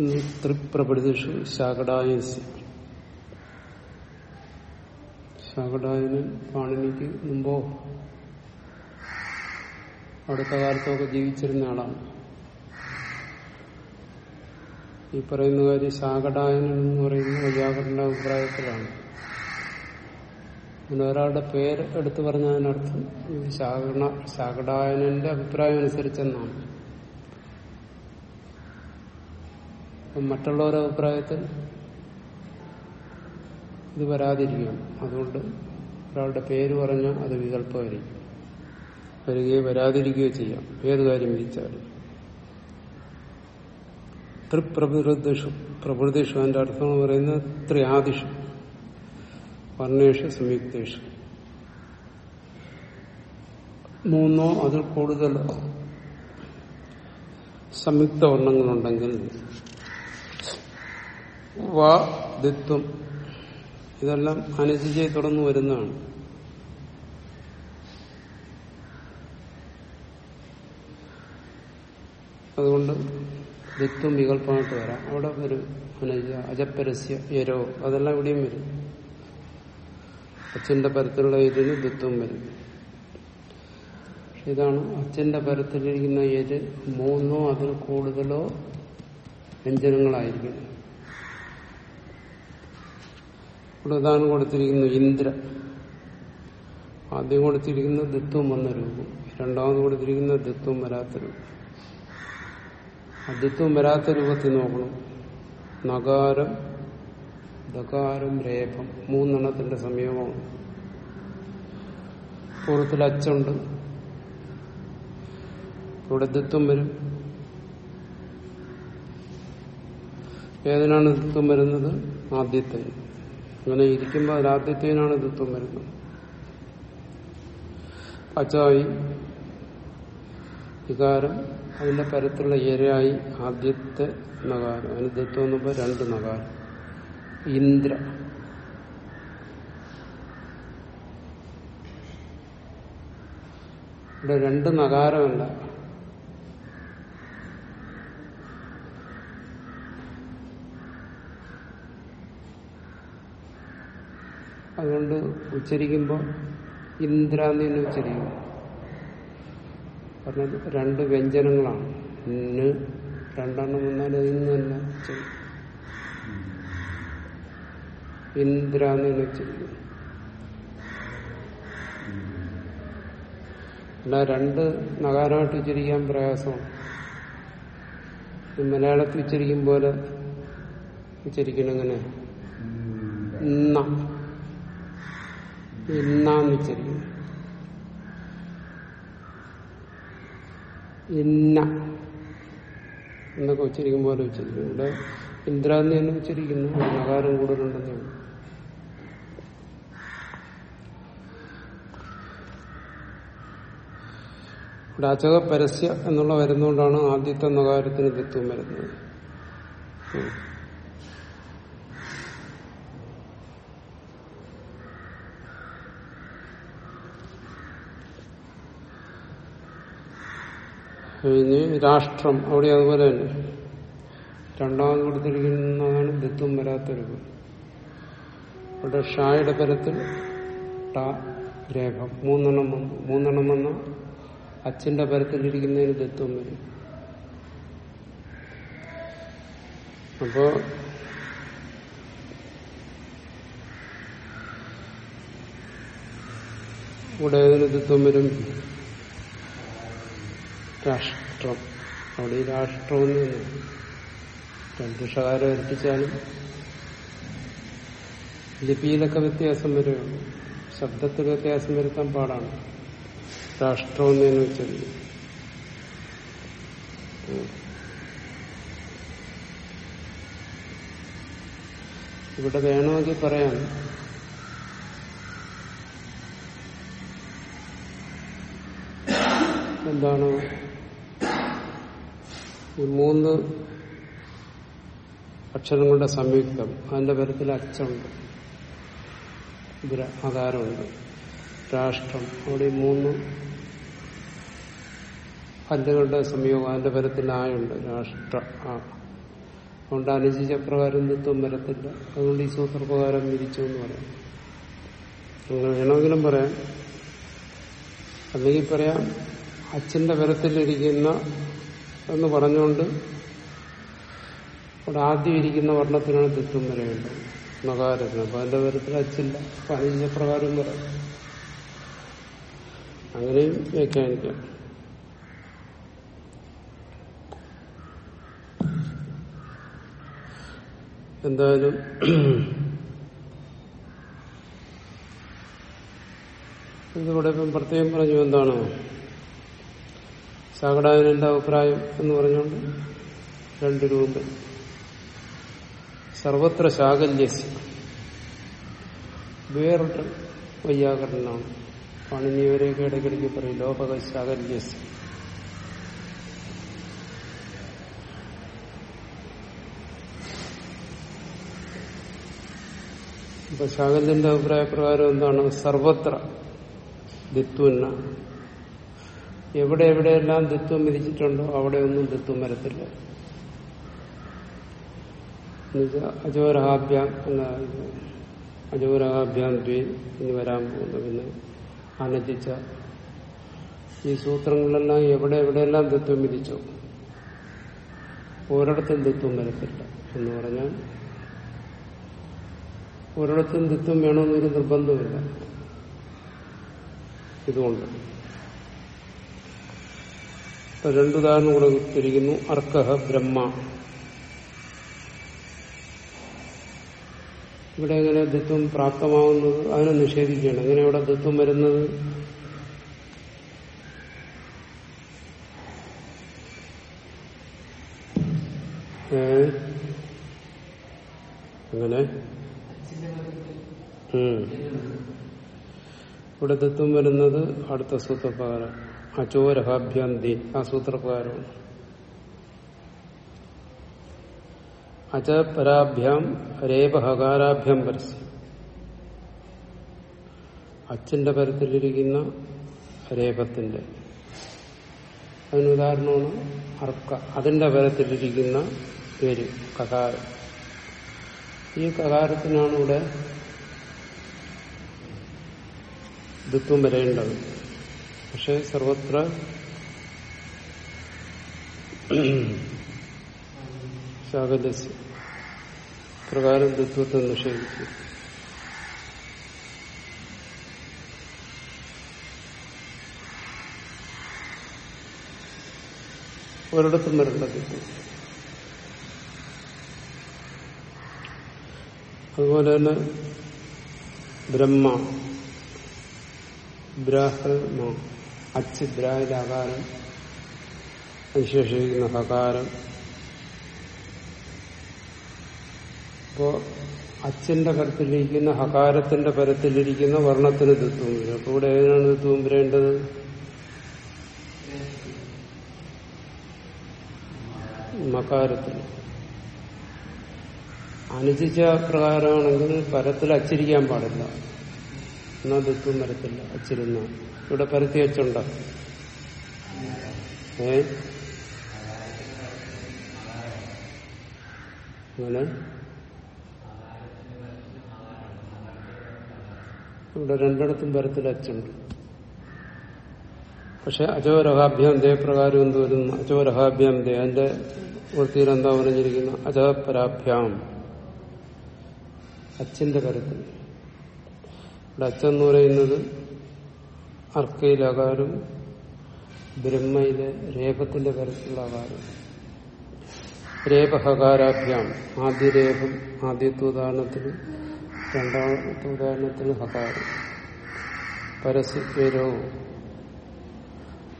ത്രിപ്രപടിതിഷു ശാകടായസ്യ ശാകടായന് പാണിനിക്ക് മുമ്പോ അടുത്ത കാലത്തൊക്കെ ജീവിച്ചിരുന്ന ആളാണ്. ഈ പറയുന്ന കാര്യം ശാകടായനൻ എന്ന് പറയുന്ന വൈയാകരന്റെ അഭിപ്രായത്തിലാണ്. അങ്ങനെ ഒരാളുടെ പേര് എടുത്തു പറഞ്ഞതിനർത്ഥം ഇത് ശാകട ശാകടായനന്റെ അഭിപ്രായം അനുസരിച്ചെന്നാണ് അപ്പം മറ്റുള്ളവരുടെ അഭിപ്രായത്തിൽ ഇത് വരാതിരിക്കണം. അതുകൊണ്ട് ഒരാളുടെ പേര് പറഞ്ഞാൽ അത് വികല്പമായിരിക്കും. വരികയോ വരാതിരിക്കുകയോ ചെയ്യാം. ഏത് കാര്യം വിധിച്ചാലും. ത്രിപ്രഭൃതിഷു പ്രഭൃതിഷു അതിന്റെ അർത്ഥം എന്ന് പറയുന്നത് ത്രിയാദിഷു. വർണേഷു സംയുക്തേഷു. മൂന്നോ അതിൽ കൂടുതൽ സംയുക്ത വർണങ്ങളുണ്ടെങ്കിൽ വാ ദിത്വം. ഇതെല്ലാം അനുചിജയെ തുടർന്ന് വരുന്നതാണ്. അതുകൊണ്ട് ദിത്വം വികല്പമായിട്ട് വരാം. അവിടെ ഒരു അനുജ അജപ്പരസ്യ യരോ അതെല്ലാം ഇവിടെയും വരും. അച്ഛന്റെ പരത്തിലുള്ള എരിന് ദിത്വം വരും. ഇതാണ് അച്ഛന്റെ പരത്തിലിരിക്കുന്ന എര് മൂന്നോ അതിൽ കൂടുതലോ വ്യഞ്ജനങ്ങളായിരിക്കും. ഇവിടെ ഉദാഹരണം കൊടുത്തിരിക്കുന്നു ഇന്ദ്ര. ആദ്യം കൊടുത്തിരിക്കുന്ന ദിത്വം വന്ന രൂപം. രണ്ടാമത് കൊടുത്തിരിക്കുന്ന ദിത്വം വരാത്ത രൂപം. അദ്വിത്വം വരാത്ത രൂപത്തിൽ നോക്കണം. നകാരം ദകാരം രേഖം മൂന്നെണ്ണത്തിന്റെ സംയോഗമാണ്. പൂർവത്തിൽ അച്ചുണ്ട്. ഇവിടെ ദിത്വം വരും. ഏതിനാണ് ദിത്വം വരുന്നത്? ആദ്യത്തെ. അങ്ങനെ ഇരിക്കുമ്പോൾ അതിൽ ആദ്യത്തേനാണ് ദിത്വം വരുന്നത്. അച്ചായി വികാരം അതിന്റെ പരത്തിലുള്ള ഇരയായി ആദ്യത്തെ നഗാരം അതിന് ദത്വം എന്നുമ്പോൾ രണ്ട് നഗാരം ഇന്ദ്ര. ഇവിടെ രണ്ട് നഗാരമല്ല അതുകൊണ്ട് ഉച്ചരിക്കുമ്പോൾ ഇന്ദ്ര എന്ന് തന്നെ ഉച്ചരിക്കും. കാരണം രണ്ട് വ്യഞ്ജനങ്ങളാണ്. ഇന്ന് രണ്ടെണ്ണം വന്നാൽ ഇന്ന് തന്നെ ഉച്ചരിക്കും. ഇന്ദ്ര എന്ന് തന്നെ ഉച്ചരിക്കും. അല്ല രണ്ട് നഗാരമായിട്ട് ഉച്ചരിക്കാൻ പ്രയാസമാണ്. മലയാളത്തിൽ ഉച്ചരിക്കും പോലെ ഉച്ചരിക്കണം എങ്ങനെ ഇന്ന ഇന്നാന്ന് ഉച്ചരിക്കുന്നു ഇന്ന. എന്നൊക്കെ ഉച്ചരിക്കും പോലെ ഉച്ചരിക്കുന്നു ഇവിടെ ഇന്ദ്ര എന്ന് തന്നെ ഉച്ചരിക്കുന്നു നകാരം കൂടുതലുണ്ടെന്നേ ഉള്ളൂ ഇവിടെ പരസ്യ എന്നുള്ള വരുന്നതുകൊണ്ടാണ് ആദ്യത്തെ നഗാരത്തിന് തത്വം വരുന്നത്. കഴിഞ്ഞ് രാഷ്ട്രം അവിടെ അതുപോലെ തന്നെ. രണ്ടാമത് കൊടുത്തിരിക്കുന്നതാണ് ദത്വം വരാത്ത രൂപം അവിടെ ഷായുടെ പരത്തിൽ രേഖ. മൂന്നെണ്ണം വന്നു. മൂന്നെണ്ണം വന്ന അച്ഛന്റെ പരത്തിലിരിക്കുന്നതിന് ദത്വം വരും. അപ്പോ ഇവിടെ ഏതിന് ദത്വം വരും? രാഷ്ട്രം. അവിടെ ഈ രാഷ്ട്രം എന്ന് രണ്ട് ഷകാരം വരുത്തിച്ചാലും ലിപിയിലൊക്കെ വ്യത്യാസം വരുകയുള്ളൂ ശബ്ദത്തിൽ വ്യത്യാസം വരുത്താൻ പാടാണ്. രാഷ്ട്രം എന്ന് വെച്ചത് ഇവിടെ വേണമെങ്കിൽ പറയാം. എന്താണ്? ഈ മൂന്ന് അക്ഷരങ്ങളുടെ സംയുക്തം. അതിന്റെ പരത്തിൽ അച്ഛണ്ട് ആകാരമുണ്ട് രാഷ്ട്രം. അവിടെ ഈ മൂന്ന് പല്ലുകളുടെ സംയോഗം അതിന്റെ പരത്തിൽ ആയുണ്ട്. രാഷ്ട്ര ആ. അതുകൊണ്ട് അനുചിച്ച പ്രകാരം നിത്വം വരത്തില്ല. അതുകൊണ്ട് ഈ സൂത്രപ്രകാരം വിരിച്ചു എന്ന് പറയാം. അങ്ങനെ വേണമെങ്കിലും പറയാം. അല്ലെങ്കിൽ പറയാം അച്ഛന്റെ വരത്തിലിരിക്കുന്ന എന്ന് പറഞ്ഞുകൊണ്ട് അവിടെ ആദ്യം ഇരിക്കുന്ന വർണത്തിനാണ് ദിത്വം വരേണ്ടത് നകാരത്തിന് അപ്പൊ അതിന്റെ പേരത്തിൽ അച്ചില്ല. പതിനഞ്ച പ്രകാരം വരെ. അങ്ങനെയും വ്യാഖ്യാനിക്കാം. എന്തായാലും ഇതിവിടെ ഇപ്പം പ്രത്യേകം പറഞ്ഞു എന്താണ്? സാഗടായനന്റെ അഭിപ്രായം എന്ന് പറഞ്ഞുകൊണ്ട് രണ്ട് രൂപം സർവത്ര ശാകല്യസ് വേറൊരു വൈയാകരണമാണ് പണിനിയവരെയൊക്കെ ഇടയ്ക്കിടയ്ക്ക് പറയും ലോപക ശാകല്യസ് ഇപ്പൊ ശാകല്യന്റെ അഭിപ്രായ പ്രകാരം എന്താണ്? സർവത്ര ദിത്വന്ന. എവിടെ എവിടെയെല്ലാം ദിത്വം വിധിച്ചിട്ടുണ്ടോ അവിടെ ഒന്നും ദിത്വം വരത്തില്ല. അജോരഹാഭ്യാം എന്ന അജോരഹാഭ്യാം ദ്വീൻ ഇനി വരാൻ പോകുന്നു പിന്നെ അനജിച്ച ഈ സൂത്രങ്ങളെല്ലാം എവിടെ എവിടെയെല്ലാം ദിത്വം വിധിച്ചോ ഒരിടത്തും ദിത്വം വരത്തില്ല എന്ന് പറഞ്ഞാൽ ഒരിടത്തും ദിത്വം വേണമെന്നൊരു നിർബന്ധമില്ല ഇതുകൊണ്ട് രണ്ടുദാഹരണം കൂടെ ഉത്തരിക്കുന്നു അർക്കഹ ബ്രഹ്മ. ഇവിടെ എങ്ങനെ ദത്വം പ്രാപ്തമാവുന്നത്? അതിനെ നിഷേധിക്കുകയാണ്. എങ്ങനെ ഇവിടെ ദത്വം വരുന്നത്? അങ്ങനെ? ഇവിടെ ദത്വം വരുന്നത് അടുത്ത സൂത്രപ്രകാരം. അചോരഹാഭ്യന്തി. ആ സൂത്രപ്രകാരമാണ് അച പരാഭ്യാം രേപഹകാരാഭ്യം പരസ്യം. അച്ഛന്റെ പരത്തിലിരിക്കുന്ന രേപത്തിന്റെ അതിന് ഉദാഹരണമാണ് അർക്ക. അതിന്റെ പരത്തിലിരിക്കുന്ന പേര് കകാരം. ഈ കകാരത്തിനാണ് ഇവിടെ ദുത്വം വരേണ്ടത്. പക്ഷെ സർവത്ര ശാകലസ്യ. പ്രകാരം തത്വത്തെ നിഷേധിച്ചു. ഒരിടത്തും വരേണ്ട തത്വം. അതുപോലെ തന്നെ ബ്രഹ്മ ബ്രാഹ്മ അച്ച് ബ്രാഹിൽ ആകാരം വിശേഷിക്കുന്ന ഹകാരം ഇപ്പോ അച്ഛന്റെ പരത്തിലിരിക്കുന്ന ഹകാരത്തിന്റെ പരത്തിലിരിക്കുന്ന വർണത്തിന് തത്വം വരും അപ്പൊ ഇവിടെ ഏതിനാണ് തത്വം വരേണ്ടത് മകാരത്തിന് അനുചിച്ച പ്രകാരമാണെങ്കിൽ പരത്തിൽ അച്ചിരിക്കാൻ പാടില്ല. എന്നാൽ ദുഃഖം വരത്തില്ല അച്ചിരുന്ന ഇവിടെ പരത്തി വെച്ചുണ്ട? ഏ? അങ്ങനെ? ഇവിടെ രണ്ടിടത്തും പരത്തിൽ അച്ചുണ്ട് പക്ഷെ അജോരഹാഭ്യാം ദേ പ്രകാരം എന്ത് വരുന്നു അജോരഹാഭ്യാം ദേ അതിന്റെ വൃത്തിയിൽ എന്താ പറഞ്ഞിരിക്കുന്നു? അജപരാഭ്യാം അച്ഛന്റെ പരത്തിൽ. ഇവിടെ അച്ഛൻ എന്ന് പറയുന്നത് അർക്കയിലെ അകാരം ബ്രഹ്മയിലെ രേപത്തിന്റെ പരത്തിലുള്ള അകാരം രേപഹകാരാഭ്യാം ആദ്യ രേപം ആദ്യത്തെ ഉദാഹരണത്തിന് രണ്ടാമത്തെ ഉദാഹരണത്തിന് ഹകാരം. പരസ്യരോ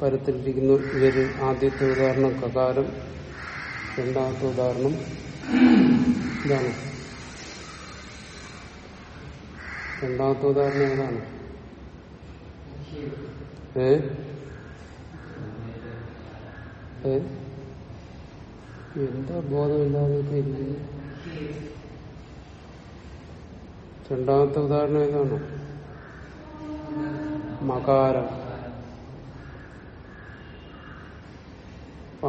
പരത്തിലിരിക്കുന്നു ഇവർ ആദ്യത്തെ ഉദാഹരണം കകാരം രണ്ടാമത്തെ ഉദാഹരണം ഇതാണ്. രണ്ടാമത്തെ ഉദാഹരണം ഏതാണ്? ഏ? എന്താ ബോധമില്ലാതെ രണ്ടാമത്തെ ഉദാഹരണം ഏതാണ്? മകാരം.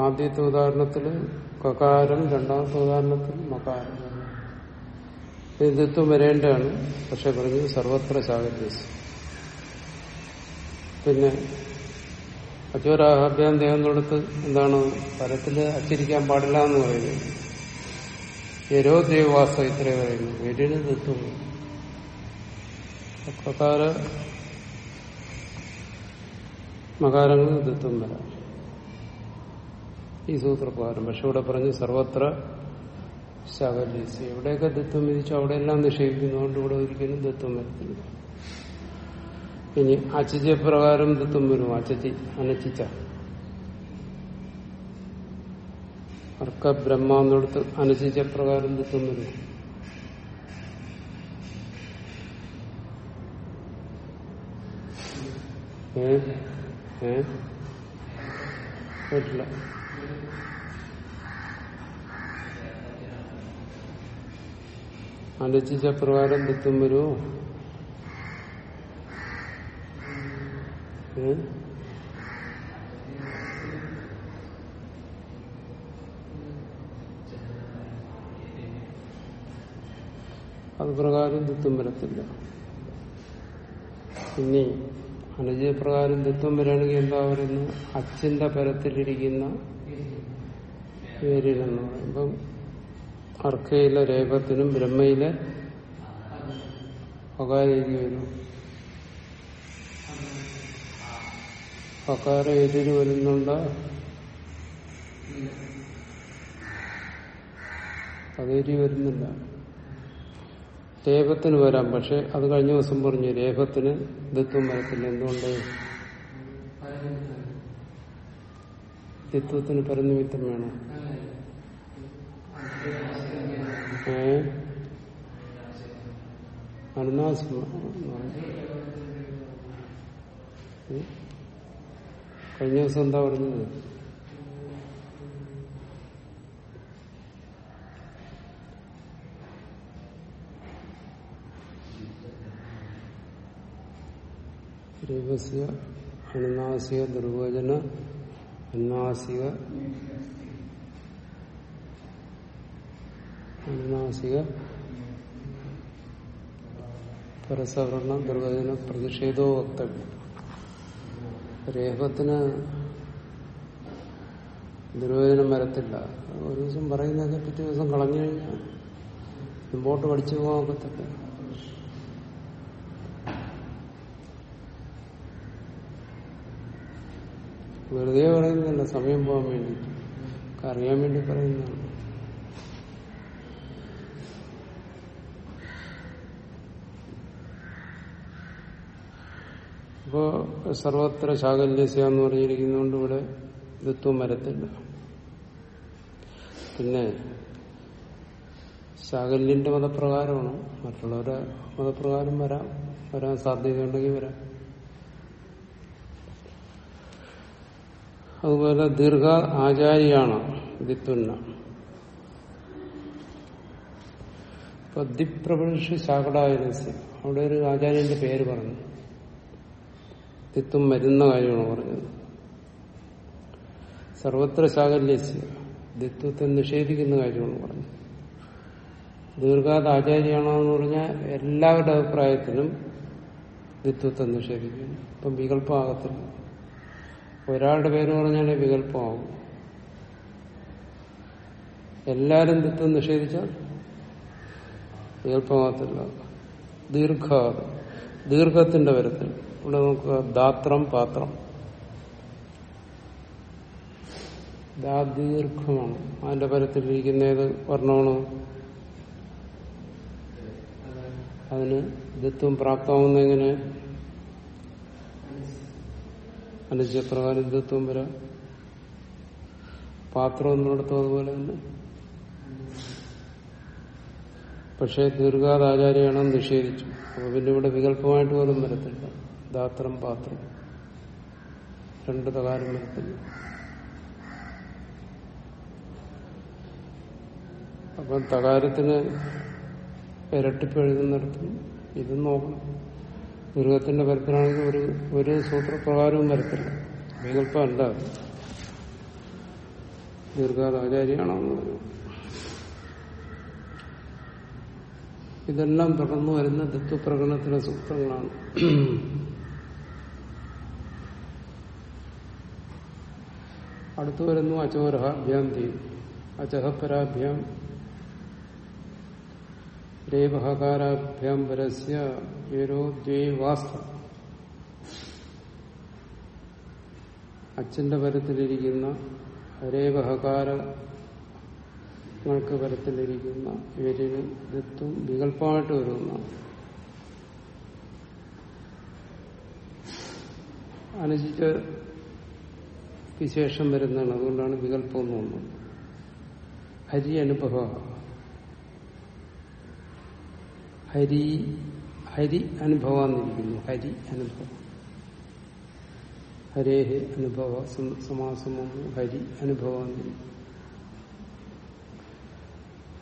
ആദ്യത്തെ ഉദാഹരണത്തിൽ കകാരം രണ്ടാമത്തെ ഉദാഹരണത്തിൽ മകാരം. ഹിന്ദുത്വം വരേണ്ടതാണ്. പക്ഷെ പറഞ്ഞു സർവത്ര ശാകര്യസ് പിന്നെ അച്ചോരാഹാഭ്യാം കൊടുത്ത് എന്താണ് പരത്തിൽ അച്ചിരിക്കാൻ പാടില്ല എന്ന് പറയുന്നത് യരോ ദേവവാസം ഇത്രേ പറയുന്നു. എരിന് തെത്തുന്നു അപ്രകാര മകാരങ്ങൾ തത്വം വരാം. ഈ സൂത്രപ്രകാരം. പക്ഷെ ഇവിടെ പറഞ്ഞു സർവത്ര ശാകല്യസ് എവിടെയൊക്കെ ദത്വം വിധിച്ചു അവിടെയെല്ലാം നിഷേധിക്കുന്നതുകൊണ്ട് ഇവിടെ ഒരിക്കലും ദത്വം വരത്തില്ല. ഇനി അച്ചിച്ച പ്രകാരം തത്വം വരും. അച്ചി അനച്ചിച്ച അർക്ക ബ്രഹ്മാന്നോടത്ത് അനച്ചിച്ച പ്രകാരം തത്വം വരും. ഏ? ഏ? കേട്ടില്ല. അനച്ചിച്ച പ്രകാരം തത്വം വരുമോ അത് പ്രകാരം ദത്വം വരത്തില്ല. ഇനി അനുജയപ്രകാരം ദത്വം വരാണെങ്കിൽ എന്താ പറയുന്നത്? അച്ഛന്റെ പരത്തിലിരിക്കുന്ന പേരിലെന്ന് പറയുമ്പം അർക്കയിലെ രേപത്തിനും ബ്രഹ്മയിലെ അകാരേരി വരും. അകാരം എതിര് വരുന്നുണ്ട്? അതെരി വരുന്നില്ല. രേഖത്തിന് വരാം. പക്ഷെ അത് കഴിഞ്ഞ ദിവസം പറഞ്ഞു രേഖത്തിന് ദിത്വം വരത്തില്ല. എന്തുകൊണ്ട്? ദിത്വത്തിന് പരനിമിത്തം വേണം. ഏ? അനുനാസം കഴിഞ്ഞ ദിവസം എന്താ പറഞ്ഞത്? രൂപസ്യ അനുനാസിക ദുർവചന അനുനാസിക അനുനാസിക പരസവർണ ദുർവചന പ്രതിഷേധോ വക്തവ്യം രേഖത്തിന് ദുരോചനം വരത്തില്ല. ഒരു ദിവസം പറയുന്നതൊക്കെ പിറ്റേ ദിവസം കളഞ്ഞു കഴിഞ്ഞാൽ മുമ്പോട്ട് പഠിച്ചു പോകാൻ ഒക്കത്തില്ല. വെറുതെ പറയുന്നതല്ല സമയം പോകാൻ വേണ്ടിയിട്ട്. അറിയാൻ വേണ്ടി പറയുന്നതാണ്. ഇപ്പോ സർവത്ര ശാകല്യസ്യ എന്ന് പറഞ്ഞിരിക്കുന്നതുകൊണ്ട് ഇവിടെ ദത്വം വരത്തില്ല. പിന്നെ ശാകല്യന്റെ മതപ്രകാരമാണ്. മറ്റുള്ളവരുടെ മതപ്രകാരം വരാം. വരാൻ സാധ്യതയുണ്ടെങ്കിൽ വരാം. അതുപോലെ ദീർഘ ആചാര്യാണ് ദിത്വന്ന. ഇപ്പൊ ദിപ്രപുരുഷ ശാകടായനസ്യ അവിടെ ഒരു ആചാര്യന്റെ പേര് പറഞ്ഞു. ദിത്വം വരുന്ന കാര്യമാണ് പറഞ്ഞത്. സർവത്ര ശാകല്യസ്യ ദിത്വത്തെ നിഷേധിക്കുന്ന കാര്യമാണ് പറഞ്ഞത്. ദീർഘാത ആചാര്യാണോ എന്ന് പറഞ്ഞാൽ എല്ലാവരുടെ അഭിപ്രായത്തിലും ദിത്വത്തെ നിഷേധിക്കുന്നു. ഇപ്പം വികല്പമാകത്തില്ല ഒരാളുടെ പേര് പറഞ്ഞാലേ വികല്പമാകും എല്ലാവരും ദിത്വം നിഷേധിച്ചാൽ വികല്പമാകത്തില്ല ദീർഘാതം ദീർഘത്തിന്റെ പരത്തിൽ ഇവിടെ നോക്കുക ദാത്രം പാത്രം. ദീർഘമാണ് അതിന്റെ പരത്തിലിരിക്കുന്ന ഏത് വർണമാണ് അതിന് ദിത്വം പ്രാപ്തമാവുന്ന എങ്ങനെ അനുജപ്രകാരം ദിത്വം വരാം. പാത്രം എന്നിടത്തും അതുപോലെ തന്നെ. പക്ഷേ ദീർഘാതാചാര്യാണെന്ന് നിഷേധിച്ചു. അപ്പൊ പിന്നെ ഇവിടെ വികല്പമായിട്ട് പോലും വരത്തില്ല. ദാത്രം പാത്രം. രണ്ട് തകാരം വരത്തില്ല അപ്പം തകാരത്തിന് ഇരട്ടിപ്പ് എഴുതുന്നിടത്തും ഇതും നോക്കണം. ദുരിതത്തിന്റെ പരത്തിലാണെങ്കിൽ ഒരു ഒരു സൂത്രപ്രകാരവും വരത്തില്ല. വികല്പമല്ല എന്ന് പറഞ്ഞു ഇതെല്ലാം തുടർന്നു വരുന്ന തത്വപ്രകടനത്തിലെ സൂത്രങ്ങളാണ്. അടുത്തു വരുന്നു അചോരഹാഭ്യാം തീം അചഹപരാഭ്യാം രേവഹകാരാഭ്യാം പരസ്യ ഏരോ വാസ്ത അച്ഛന്റെ പരത്തിലിരിക്കുന്ന രേവഹകാരങ്ങൾക്ക് പരത്തിലിരിക്കുന്ന ഇവരിന് ദത്തും വികല്പമായിട്ട് വരുന്ന അനുചിച്ച വിശേഷം വരുന്നതാണ്. അതുകൊണ്ടാണ് വികല്പം എന്ന് വന്നത്. ഹരി അനുഭവ. ഹരി ഹരി അനുഭവാന്നിരിക്കുന്നു ഹരി അനുഭവം. ഹരേഹി അനുഭവ. സമാസമം ഹരി അനുഭവാന്നിരിക്കുന്നു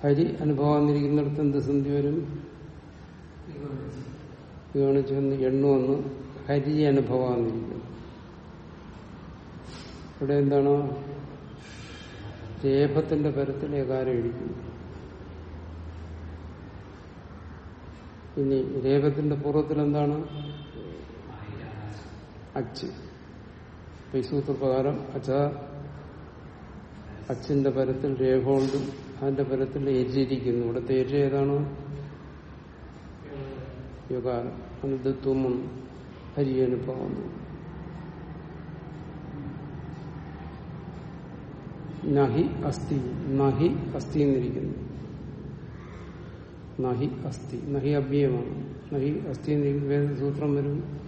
ഹരി അനുഭവാന്നിരിക്കുന്നിടത്ത് എന്ത് സന്ധി വരും? വന്ന് എണ്ണു വന്ന് ഹരി അനുഭവാന്നിരിക്കുന്നു ഇവിടെ എന്താണ്? രേഫത്തിന്റെ പരത്തിൽ ഏകാരം ഇരിക്കുന്നു ഇനി രേഖത്തിന്റെ പൂർവത്തിൽ എന്താണ്? അച്ച്. ഈ സൂത്രപ്രകാരം അച്ഛ അച്ഛന്റെ പരത്തിൽ രേഖ കൊണ്ട് അതിന്റെ പരത്തിൽ എരിയിരിക്കുന്നു ഇവിടുത്തെ എരി ഏതാണ്? യുഗാരം അനുദത്വം ഹരിയനുഭവം നഹി അസ്ഥി നഹി അസ്ഥി എന്നിരിക്കുന്നു. നഹി അസ്ഥി നഹി അഭ്യയമാണ്. നഹി അസ്ഥി എന്നിരിക്കുന്ന. വേദ സൂത്രം വരും.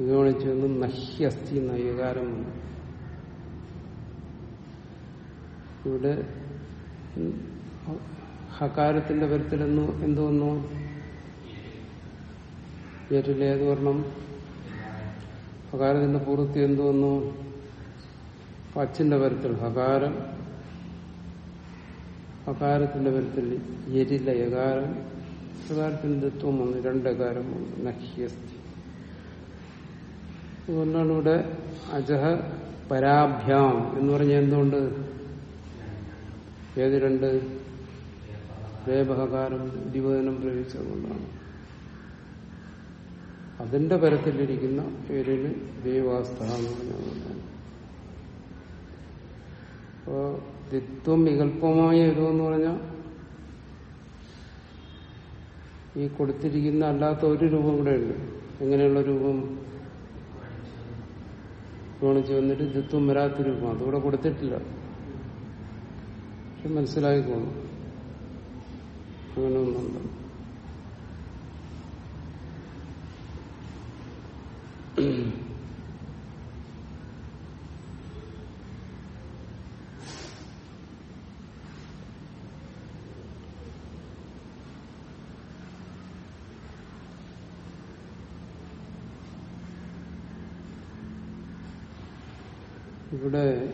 വിഗണിച്ചു വന്ന് നഹി അസ്ഥി വന്നു ഇവിടെ ഹകാരത്തിന്റെ പരത്തിലെന്നു എന്തോന്നു ഏറ്റിലേത് വർണം? ഹകാരത്തിന്റെ പൂർത്തി എന്തു വന്നു? അച്ഛന്റെ പരത്തിൽ ഹകാരം അകാരത്തിന്റെ പരത്തിൽ എരില യകാരം ഹകാരത്തിന്റെ തത്വം വന്നു രണ്ടകാരം വന്നു നഹ്യസ്തി. അതുകൊണ്ടാണ് ഇവിടെ അജഹ പരാഭ്യാം എന്ന് പറഞ്ഞ എന്തുകൊണ്ട്? ഏത് രണ്ട്? ദേവഹകാരം ദിവചനം പ്രയോഗിച്ചതുകൊണ്ടാണ് അതിന്റെ പരത്തിലിരിക്കുന്ന പേരിന് ദേവാസ്ഥ എന്ന് പറഞ്ഞതുകൊണ്ടാണ് അപ്പോ ദിത്വം വികല്പമായ ഇതെന്ന് പറഞ്ഞാൽ ഈ കൊടുത്തിരിക്കുന്ന അല്ലാത്ത ഒരു രൂപം കൂടെ ഉണ്ട്. എങ്ങനെയുള്ള രൂപം? ഗുണിച്ച് വന്നിട്ട് ദിത്വം വരാത്ത രൂപം. അതുകൂടെ കൊടുത്തിട്ടില്ല. പക്ഷെ മനസ്സിലായിക്കോണം അങ്ങനെ ഒന്നുണ്ട് ഇവിടെ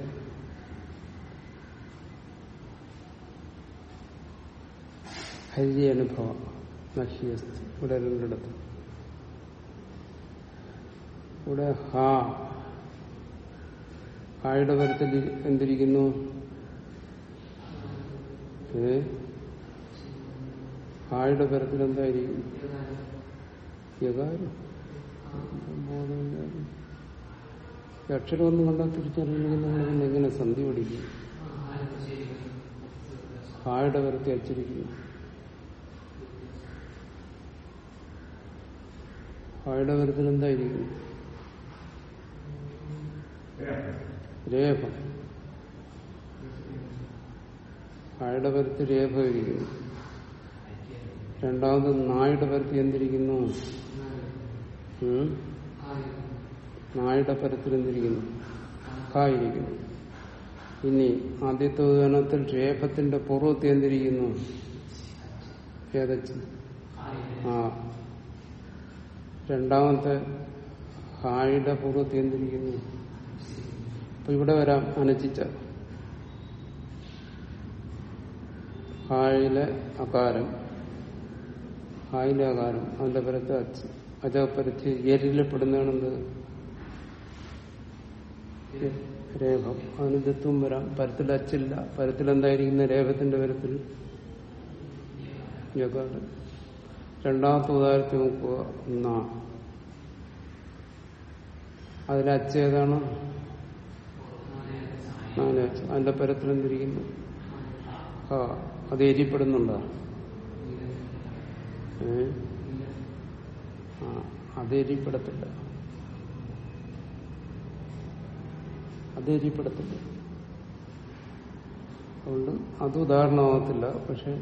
ഹരി അനുഭവം നഹ്യസ്തി ഇവിടെ രണ്ടിടത്ത് ഇവിടെ ഹാ. ഹായുടെ പരത്തിൽ എന്തിരിക്കുന്നു? ഹായുടെ പരത്തിൽ എന്തായിരിക്കും? യകാരം ഈ അക്ഷരമൊന്നും കണ്ടാൽ തിരിച്ചറിയണമെങ്കിൽ നമ്മൾ പിന്നെ എങ്ങനെ സന്ധി പഠിക്കും ഹായുടെ വരത്തി അച്ചിരിക്കുന്നു ഹായുടെ വരത്തിൽ എന്തായിരിക്കും രേഖ. ഹായുടെ വരത്തി രേഖ ഇരിക്കുന്നു. രണ്ടാമത് നായുടെ പരത്തി എന്തിരിക്കുന്നു? നായുടെ പരത്തിലെന്തിരിക്കുന്നു കായിരിക്കുന്നു. ഇനി ആദ്യത്തെ ഉദാഹരണത്തിൽ രേഖത്തിന്റെ പൂർവത്തിൽ എന്തിരിക്കുന്നു? ഏതച്ച് ആ. രണ്ടാമത്തെ ഹായുടെ പൂർവത്തിൽ എന്തിരിക്കുന്നു? അപ്പൊ ഇവിടെ വരാം അനച്ചിച്ച ഹായിലെ അകാരം. ഹായിലെ അകാരം അതിന്റെ പരത്ത് അച്ച് അജപരത്തി എരിലപ്പെടുന്നതാണെന്ത് രേഖം. അതിന് ദത്വം വരാം. പരത്തിൽ അച്ചില്ല. പരത്തിൽ എന്തായിരിക്കുന്ന രേഖത്തിന്റെ പരത്തിൽ രണ്ടാമത്തെ ഉദാഹരണത്തിൽ നോക്കുക നാ. അതിൽ അച്ച ഏതാണ്? അതിന്റെ പരത്തിൽ എന്തിരിക്കുന്നു? ആ അത് എരിപ്പെടുന്നുണ്ടോ അത് എരിപ്പെടത്തില്ല അത് എരിപ്പെടത്തില്ല അതുകൊണ്ട് അത് ഉദാഹരണമാകത്തില്ല. പക്ഷെ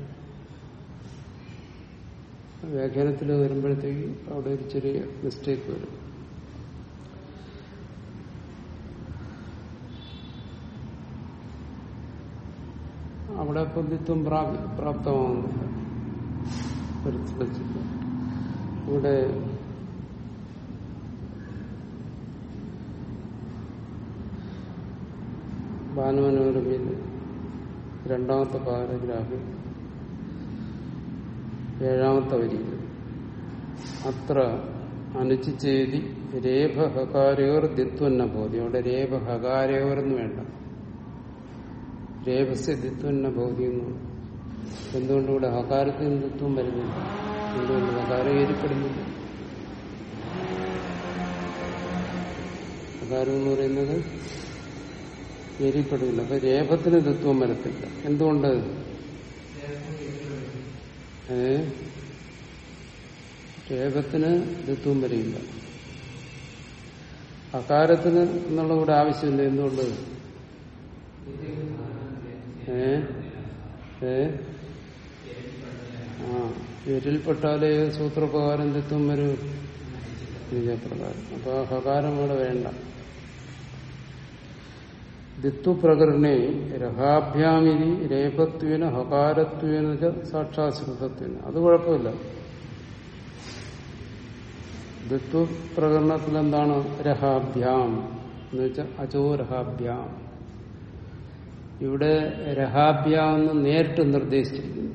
വ്യാഖ്യാനത്തിൽ വരുമ്പോഴത്തേക്ക് അവിടെ ഒരു ചെറിയ മിസ്റ്റേക്ക് വരും. അവിടെ ബുദ്ധിത്വം പ്രാപ്തമാകുന്നില്ല ഇവിടെ ബാലമനോരമയിൽ രണ്ടാമത്തെ പാരഗ്രാഫിൽ ഏഴാമത്തെ വരിയിൽ. അത്ര അനുചിച്ചേതി രേഭഹകാരയോർ ദിത്വന്ന ബോധി. അവിടെ രേഭഹകാരയോർ എന്ന് വേണ്ട. രേഭസ്യ ദിത്വന്ന ബോധി എന്ന് എന്തുകൊണ്ട് ഇവിടെ ദിത്വം വരുന്നില്ല? എന്തുകൊണ്ട്? ഹകാരം ഏരിപ്പെടുന്നില്ല ഹകാരം എന്ന് പറയുന്നത് ഏരിപ്പെടില്ല അപ്പൊ രേപത്തിന് തത്വം വരത്തില്ല. എന്തുകൊണ്ട്? ഏ? രേപത്തിന് തത്വം വരില്ല. അകാരത്തിന് എന്നുള്ള കൂടെ ആവശ്യമില്ല. എന്തുകൊണ്ട്? ഏ? ഏ? ആ. എരിൽപ്പെട്ടാലേ സൂത്രപ്രകാരം തത്വം വരൂ. പ്രകാരം അപ്പൊ ഹകാരം ഇവിടെ വേണ്ട. ദിത്വപ്രകരണേ രഹാഭ്യാമിതി രേപത്വേന ഹകാരത്വേന സാക്ഷാശ്രുതത്വേന അത് കുഴപ്പമില്ല. ദിത്വപ്രകരണത്തിൽ എന്താണ് രഹാഭ്യാം? എന്ന് വെച്ചാൽ അചോരഹാഭ്യാം ഇവിടെ രഹാഭ്യാം എന്ന് നേരിട്ട് നിർദ്ദേശിച്ചിരിക്കുന്നു.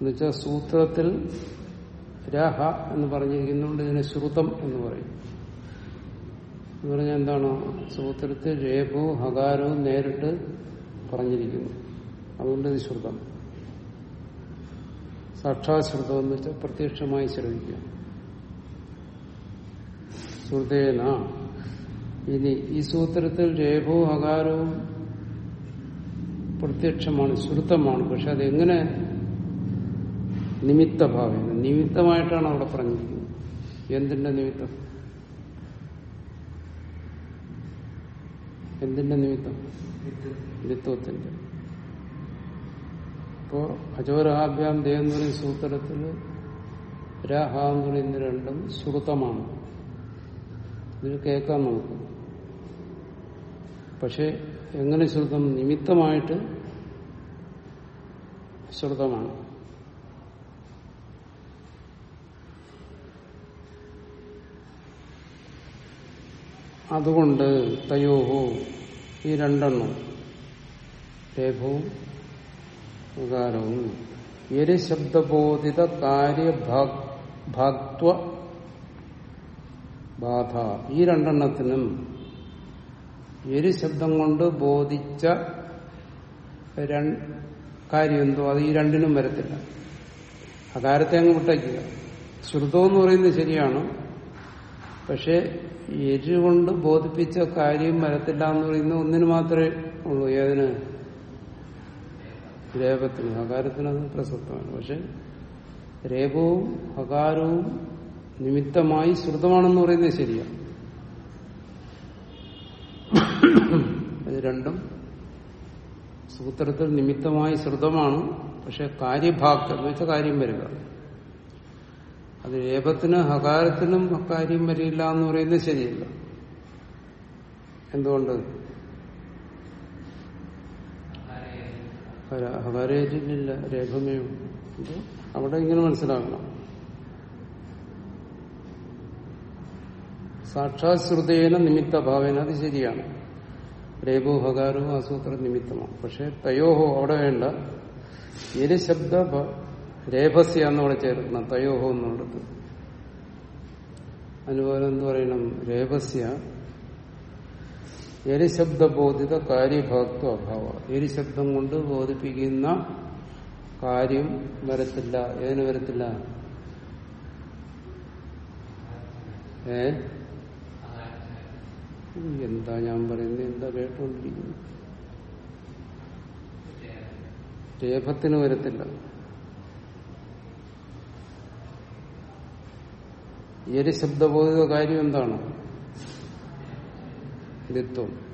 എന്നുവെച്ചാൽ സൂത്രത്തിൽ രഹ എന്ന് പറഞ്ഞിരിക്കുന്നുണ്ട് ഇതിനെ ശ്രുതം എന്ന് പറയും. എന്ന് പറഞ്ഞാൽ എന്താണ്? സൂത്രത്തിൽ രേപവും ഹകാരവും നേരിട്ട് പറഞ്ഞിരിക്കുന്നു. അതുകൊണ്ട് ഇത് ശ്രുതം. സാക്ഷാശ്രുതം എന്ന് വെച്ചാൽ പ്രത്യക്ഷമായി ശ്രവിക്കുക. ശ്രുതേന. ഇനി ഈ സൂത്രത്തിൽ രേപവും ഹകാരവും പ്രത്യക്ഷമാണ് ശ്രുതമാണ്. പക്ഷെ അതെങ്ങനെ? നിമിത്തഭാവം നിമിത്തമായിട്ടാണ് അവിടെ പറഞ്ഞിരിക്കുന്നത്. എന്തിന്റെ നിമിത്തം? എന്തിന്റെ നിമിത്തം? ലിത്വത്തിന്റെ ഇപ്പോ അജോരഹാഭ്യാം ദേ എന്ന് പറയുന്ന സൂത്രത്തിൽ രഹ എന്ന് രണ്ടും ശ്രുതമാണ് ഇതിൽ കേൾക്കാൻ നമുക്ക് പക്ഷെ എങ്ങനെ ശ്രുതം നിമിത്തമായിട്ട് ശ്രുതമാണ് അതുകൊണ്ട് തയോഹോ ഈ രണ്ടെണ്ണം രേഖവും വികാരവും എരി ശബ്ദബോധിത കാര്യഭാഗ്ത്വ ബാധ. ഈ രണ്ടെണ്ണത്തിനും എരി ശബ്ദം കൊണ്ട് ബോധിച്ച കാര്യം എന്തോ അത് ഈ രണ്ടിനും വരത്തില്ല. അകാരത്തെ അങ്ങ് വിട്ടയ്ക്കുക ശ്രുതം എന്ന് പറയുന്നത് ശരിയാണ്. പക്ഷെ എരി കൊണ്ട് ബോധിപ്പിച്ച കാര്യം വരത്തില്ല എന്ന് പറയുന്ന ഒന്നിന് മാത്രമേ ഉള്ളൂ. ഏതിന്? രേപത്തിന്. ഹകാരത്തിനത് പ്രസക്തമാണ്. പക്ഷെ രേപവും ഹകാരവും നിമിത്തമായി ശ്രുതമാണെന്ന് പറയുന്നത് ശരിയാണ് രണ്ടും സൂത്രത്തിൽ നിമിത്തമായി ശ്രുതമാണ്. പക്ഷെ കാര്യഭാഗം എന്ന് വെച്ചാൽ കാര്യം വരിക. അത് ഏപത്തിന് ഹകാരത്തിനും അക്കാര്യം വരില്ല എന്ന് പറയുന്നത് ശരിയല്ല. എന്തുകൊണ്ട്? ഹകാരേറ്റില്ല രേഖമേ അവിടെ ഇങ്ങനെ മനസ്സിലാക്കണം. സാക്ഷാത് നിമിത്ത ഭാവേന അത് ശരിയാണ്. രേപോ ഹകാരവും ആസൂത്ര നിമിത്തമാണ്. പക്ഷെ തയോഹോ അവിടെ വേണ്ട. ശബ്ദ രേഭസ്യ എന്നവിടെ ചേർക്കണം. തയോഹോ എന്നുള്ളത് അതുപോലെ എന്ത് പറയണം? രേപസ്യ എരിശബ്ദബോധിത കാര്യഭാഗത്വ അഭാവ. എരിശബ്ദം കൊണ്ട് ബോധിപ്പിക്കുന്ന കാര്യം വരത്തില്ല. ഏതിന് വരത്തില്ല? ഏ? എന്താ ഞാൻ പറയുന്നത്? എന്താ കേട്ടോണ്ടിരിക്കുന്നു രേഭത്തിന് വരത്തില്ല. എരി ശബ്ദബോധിത കാര്യം എന്താണ്? ദിത്വം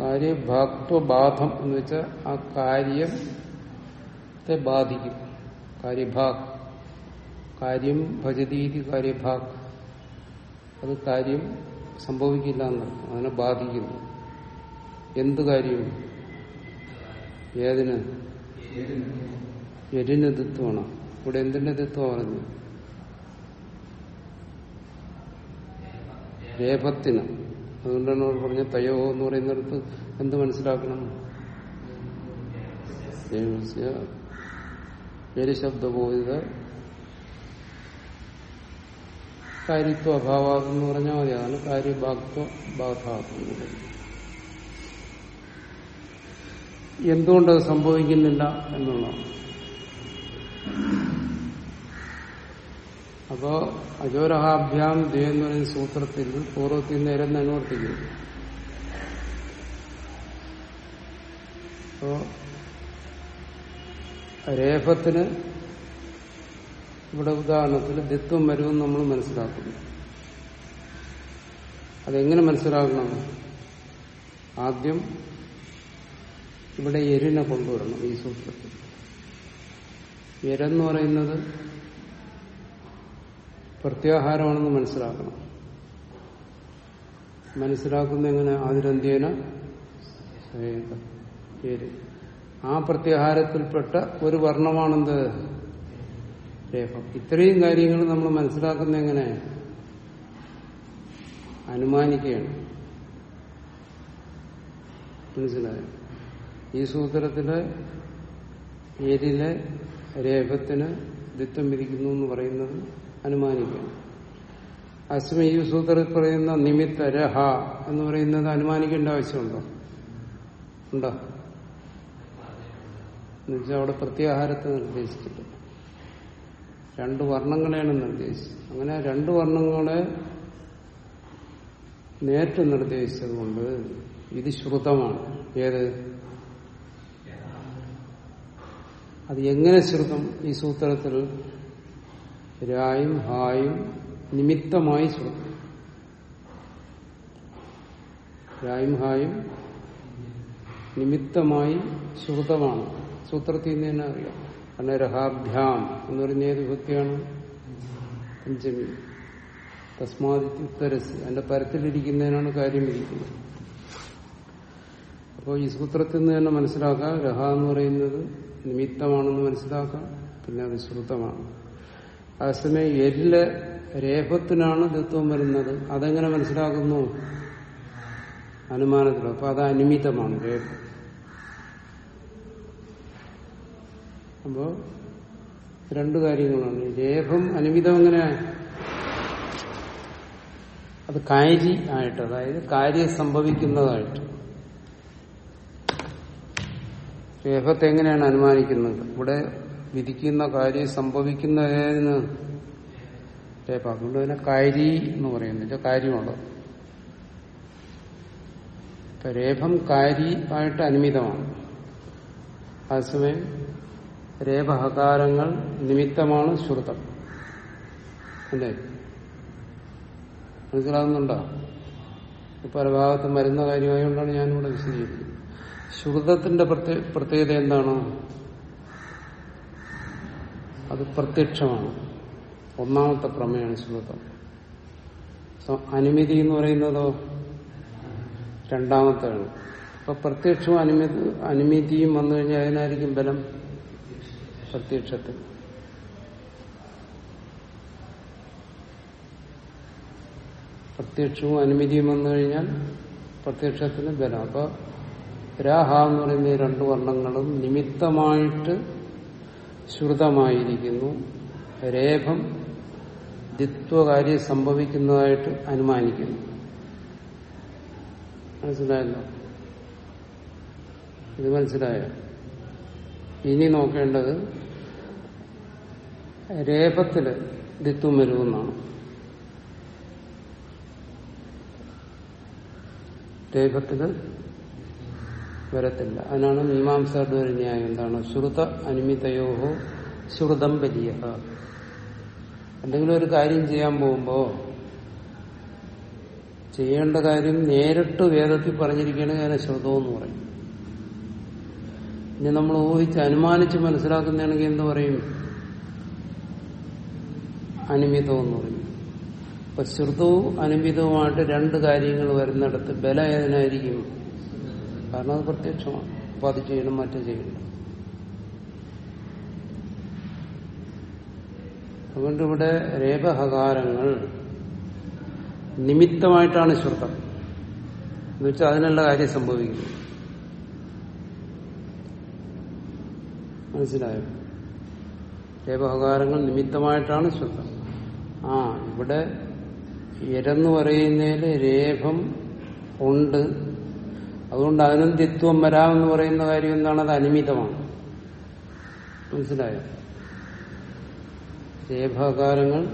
കാര്യഭാക്വബാധം എന്ന് വെച്ചാൽ ആ കാര്യത്തെ ബാധിക്കും. കാര്യഭാഗ് കാര്യം ഭജതീതി കാര്യഭാഗ് അത് കാര്യം സംഭവിക്കില്ല എന്നാണ്. അതിനെ ബാധിക്കുന്നു. എന്ത് കാര്യം? ഏതിന്? എരിന് ദിത്വമാണ് ഇവിടെ എന്തിന്റെ ദിത്വം പറഞ്ഞു രേപത്തിന് അതുകൊണ്ടാണ് അവർ പറഞ്ഞ തയോ എന്ന് പറയുന്നിടത്ത് എന്ത് മനസ്സിലാക്കണം? ശബ്ദബോധിത കാര്യത്വ അഭാവാദം എന്ന് പറഞ്ഞാൽ മതി. അതാണ് കാര്യഭാഗ്ത്വ ബാധാത്വം. എന്തുകൊണ്ടത് സംഭവിക്കുന്നില്ല എന്നുള്ളതാണ്. അപ്പോ അജോരഹാഭ്യാം ദേ എന്ന് പറയുന്ന സൂത്രത്തിൽ പൂർവത്തിൽ നേരം അനുവർത്തിക്കുന്നു അപ്പോ രേഫത്തിന് ഇവിടെ ഉദാഹരണത്തിൽ ദിത്വം വരുമെന്ന് നമ്മൾ മനസ്സിലാക്കുന്നു. അതെങ്ങനെ മനസ്സിലാക്കണം? ആദ്യം ഇവിടെ എരിനെ കൊണ്ടുവരണം ഈ സൂത്രത്തിൽ. എരെന്ന് പറയുന്നത് പ്രത്യാഹാരമാണെന്ന് മനസ്സിലാക്കണം. മനസ്സിലാക്കുന്ന എങ്ങനെ? ആതിരന്ത്യേന പേര് ആ പ്രത്യാഹാരത്തിൽപ്പെട്ട ഒരു വർണമാണെന്ത്? രേഖം. ഇത്രയും കാര്യങ്ങൾ നമ്മൾ മനസ്സിലാക്കുന്ന എങ്ങനെ? അനുമാനിക്കുകയാണ്. മനസ്സിലായോ? ഈ സൂത്രത്തിലെ ഏരിലെ രേഖത്തിന് ദിത്വം വിധിക്കുന്നു എന്ന് പറയുന്നത് അനുമാനിക്കുകയാണ് അസ്മി ഈ സൂത്രത്തിൽ പറയുന്ന നിമിത്ത രഹ എന്ന് പറയുന്നത് അനുമാനിക്കേണ്ട ആവശ്യമുണ്ടോ? ഉണ്ടോ? എന്നുവെച്ചാൽ അവിടെ പ്രത്യാഹാരത്തെ നിർദ്ദേശിച്ചിട്ട്. രണ്ട് വർണങ്ങളെയാണ് നിർദ്ദേശിച്ചത്. അങ്ങനെ രണ്ട് വർണങ്ങളെ നേരിട്ട് നിർദ്ദേശിച്ചതുകൊണ്ട് ഇത് ശ്രുതമാണ്. ഏത്? അത് എങ്ങനെ ശ്രുതം ഈ സൂത്രത്തിൽ രായും ഹായും നിമിത്തമായി ശ്രുതി. രായും ഹായും നിമിത്തമായി ശ്രുതമാണ്. സൂത്രത്തിൽ നിന്ന് തന്നെ അറിയാം. കാരണം രഹാഭ്യാം എന്ന് പറഞ്ഞ ഏത് വിഭക്തിയാണ്? പഞ്ചമി. തസ്മാതിരസ് അതിന്റെ പരത്തിലിരിക്കുന്നതിനാണ് കാര്യം ഇരിക്കുന്നത്. അപ്പോൾ ഈ സൂത്രത്തിൽ നിന്ന് തന്നെ മനസ്സിലാക്കാം. രഹ എന്ന് പറയുന്നത് നിമിത്തമാണെന്ന് മനസ്സിലാക്കാം. പിന്നെ അത് ശ്രുതമാണ്. അതേസമയം എല്ല് രേഖത്തിനാണ് ദത്വം വരുന്നത്. അതെങ്ങനെ മനസ്സിലാക്കുന്നു? അനുമാനത്തിൽ. അപ്പൊ അത് അനിമിത്തമാണ് രേഖ അപ്പോ രണ്ടു കാര്യങ്ങളാണ്. രേഖം അനിമിതം എങ്ങനെ? അത് കാര്യ ആയിട്ട് അതായത് കാര്യം സംഭവിക്കുന്നതായിട്ട്. രേഖത്തെ എങ്ങനെയാണ് അനുമാനിക്കുന്നത്? ഇവിടെ വിധിക്കുന്ന കാര്യം സംഭവിക്കുന്ന ഏതിന് അതുകൊണ്ട് തന്നെ കാരി എന്ന് പറയുന്നില്ല കാര്യമുള്ളത് രേഖം കാരി ആയിട്ട് അനുമിതമാണ്. അതേസമയം രേഭഹകാരങ്ങൾ നിമിത്തമാണ് ശ്രുതം. അല്ലേ? മനസ്സിലാകുന്നുണ്ടോ? പല ഭാഗത്തും വരുന്ന കാര്യമായതുകൊണ്ടാണ് ഞാനിവിടെ വിശദീകരിക്കുന്നത്. ശ്രുതത്തിന്റെ പ്രത്യേകത എന്താണ്? അത് പ്രത്യക്ഷമാണ്. ഒന്നാമത്തെ പ്രമേയാണ് ശുഭത്വം അനുമതി എന്ന് പറയുന്നതോ രണ്ടാമത്തെയാണ്. അപ്പൊ പ്രത്യക്ഷവും അനുമതി അനുമതിയും വന്നു കഴിഞ്ഞാൽ അതിനായിരിക്കും ബലം? പ്രത്യക്ഷത്തിൽ. പ്രത്യക്ഷവും അനുമതിയും വന്നു കഴിഞ്ഞാൽ പ്രത്യക്ഷത്തിന് ബലം. അപ്പൊ രാഹ എന്ന് പറയുന്ന രണ്ടു വർണങ്ങളും നിമിത്തമായിട്ട് ശ്രുതമായിരിക്കുന്നു. രേഖം ദ്വിത്വകാര്യം സംഭവിക്കുന്നതായിട്ട് അനുമാനിക്കുന്നു. മനസ്സിലായല്ലോ? ഇത് മനസ്സിലായോ? ഇനി നോക്കേണ്ടത് രേപത്തിൽ ദിത്വം വരുമെന്നാണ്. രേഖത്തിൽ വരത്തില്ല. അതിനാണ് മീമാംസയുടെ ഒരു ന്യായം. എന്താണ്? ശ്രുത അനുമിതയോഹോ ശ്രുതം വലിയ എന്തെങ്കിലും ഒരു കാര്യം ചെയ്യാൻ പോകുമ്പോ ചെയ്യേണ്ട കാര്യം നേരിട്ട് വേദത്തിൽ പറഞ്ഞിരിക്കുകയാണെങ്കിൽ അതിനെ ശ്രുതമെന്ന് പറയും. ഇനി നമ്മൾ ഊഹിച്ച് അനുമാനിച്ച് മനസ്സിലാക്കുന്നതാണെങ്കിൽ എന്ത് പറയും? അനുമിതമെന്ന് പറയും. അപ്പൊ ശ്രുതവും അനുമിതവുമായിട്ട് രണ്ട് കാര്യങ്ങൾ വരുന്നിടത്ത് ബലം ഏതിനായിരിക്കും? കാരണം അത് പ്രത്യക്ഷമാണ്. അത് ചെയ്യണം മറ്റേ ചെയ്യണം. അതുകൊണ്ട് ഇവിടെ രേപഹകാരങ്ങൾ നിമിത്തമായിട്ടാണ് ശ്രുതം. എന്നുവെച്ചാൽ അതിനുള്ള കാര്യം സംഭവിക്കുന്നു. മനസ്സിലായോ? രേപഹകാരങ്ങൾ നിമിത്തമായിട്ടാണ് ശ്രുതം. ആ ഇവിടെ ഇരന്ന് പറയുന്നതിൽ രേഖം ഉണ്ട് അതുകൊണ്ട് അതിനും തിത്വം വരാമെന്ന് പറയുന്ന കാര്യം എന്താണ്? അത് അനിമിതമാണ്. മനസ്സിലായോ? രേഖാകാരങ്ങൾ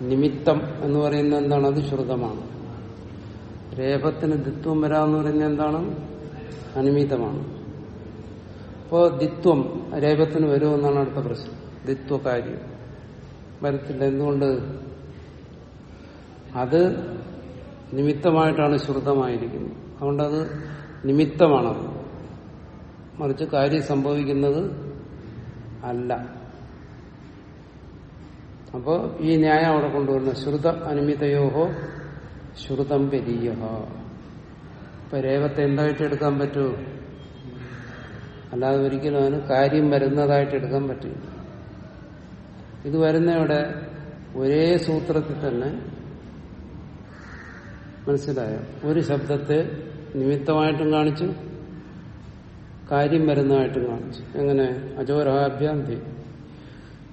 നിമിത്തം എന്ന് പറയുന്ന എന്താണ്? അത് ശ്രുതമാണ്. രേഭത്തിന് ദിത്വം വരാമെന്ന് പറയുന്നത് എന്താണ്? അനിമിതമാണ്. അപ്പോ ദിത്വം രേഖത്തിന് വരുമെന്നാണ് അടുത്ത പ്രശ്നം. ദിത്വകാര്യം. വരത്തില്ല. എന്തുകൊണ്ട്? അത് നിമിത്തമായിട്ടാണ് ശ്രുതമായിരിക്കുന്നത്. അതുകൊണ്ടത് നിമിത്തമാണ്. മറിച്ച് കാര്യം സംഭവിക്കുന്നത് അല്ല. അപ്പോൾ ഈ ന്യായം അവിടെ കൊണ്ടുവരുന്ന. ശ്രുത അനുമിതയോഹോ ശ്രുതം പെരിയ ഇപ്പൊ രേവത്തെ എന്തായിട്ട് എടുക്കാൻ പറ്റൂ? അല്ലാതെ ഒരിക്കലും അതിന് കാര്യം വരുന്നതായിട്ട് എടുക്കാൻ പറ്റില്ല. ഇത് വരുന്നവിടെ ഒരേ സൂത്രത്തിൽ തന്നെ മനസ്സിലായോ? ഒരു ശബ്ദത്തെ നിമിത്തമായിട്ടും കാണിച്ചു കാര്യം വരുന്നതായിട്ടും കാണിച്ചു. എങ്ങനെ? അജോരഹാഭ്യാന്തി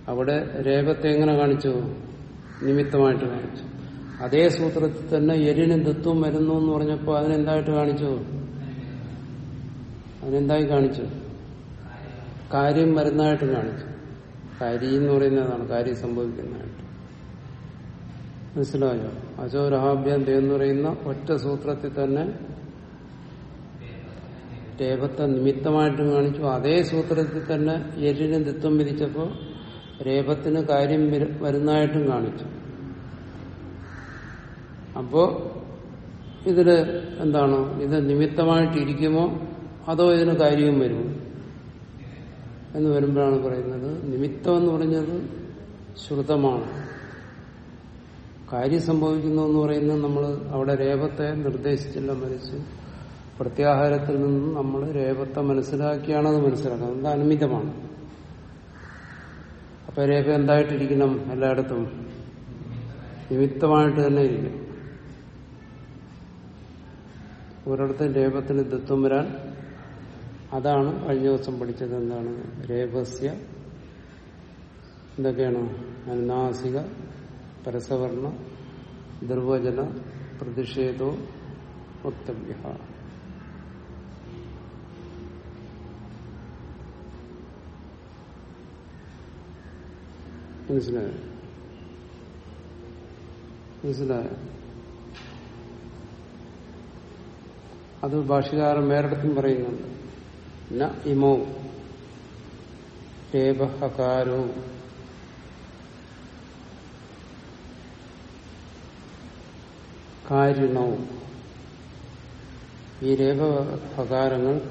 അവിടെ രേഖത്തെ എങ്ങനെ കാണിച്ചു? നിമിത്തമായിട്ട് കാണിച്ചു. അതേ സൂത്രത്തിൽ തന്നെ എരിനും ദത്വം വരുന്നു എന്ന് പറഞ്ഞപ്പോൾ അതിനെന്തായിട്ട് കാണിച്ചു? അതിനെന്തായി കാണിച്ചു? കാര്യം വരുന്നതായിട്ട് കാണിച്ചു. കാര്യം എന്ന് പറയുന്നതാണ് കാര്യം സംഭവിക്കുന്നതായിട്ട്. മനസ്സിലായോ? അജോരഹാഭ്യാന്തി എന്ന് പറയുന്ന ഒറ്റ സൂത്രത്തിൽ തന്നെ രേപത്തെ നിമിത്തമായിട്ടും കാണിച്ചു. അതേ സൂത്രത്തിൽ തന്നെ എരിന് ദിത്വം വിധിച്ചപ്പോൾ രേപത്തിന് കാര്യം വരുന്നതായിട്ടും കാണിച്ചു. അപ്പോ ഇതിൽ എന്താണ്? ഇത് നിമിത്തമായിട്ടിരിക്കുമോ? അതോ ഇതിന് കാര്യവും വരുമോ? എന്ന് വരുമ്പോഴാണ് പറയുന്നത് നിമിത്തം എന്ന് പറഞ്ഞത് ശ്രുതമാണ്. കാര്യം സംഭവിക്കുന്നു എന്ന് പറയുന്നത് നമ്മൾ അവിടെ രേപത്തെ നിർദ്ദേശിച്ചില്ല മനസ്സ് പ്രത്യാഹാരത്തിൽ നിന്നും നമ്മൾ രേപത്തെ മനസ്സിലാക്കിയാണ് മനസ്സിലാക്കുന്നത്. അത് അനുമിതമാണ്? അപ്പൊ രേപ എന്തായിട്ടിരിക്കണം എല്ലായിടത്തും? നിമിത്തമായിട്ട് തന്നെ ഇരിക്കും ഒരിടത്തും രേപത്തിന് ദത്വം വരാൻ അതാണ് കഴിഞ്ഞ ദിവസം പഠിച്ചത് എന്താണ്? രേപസ്യ എന്തൊക്കെയാണ്? അനുനാസിക പരസവർണ ദുർവചന പ്രതിഷേധോ വക്തവ്യ മനസ്സിലായോ? മനസ്സിലായോ? അത് ഭാഷകാരൻ വേറെടുത്തും പറയുന്നുണ്ട്. ന ഇമോ. രേപഹകാരോ കാരിണോ ഈ രേപഹകാരങ്ങൾ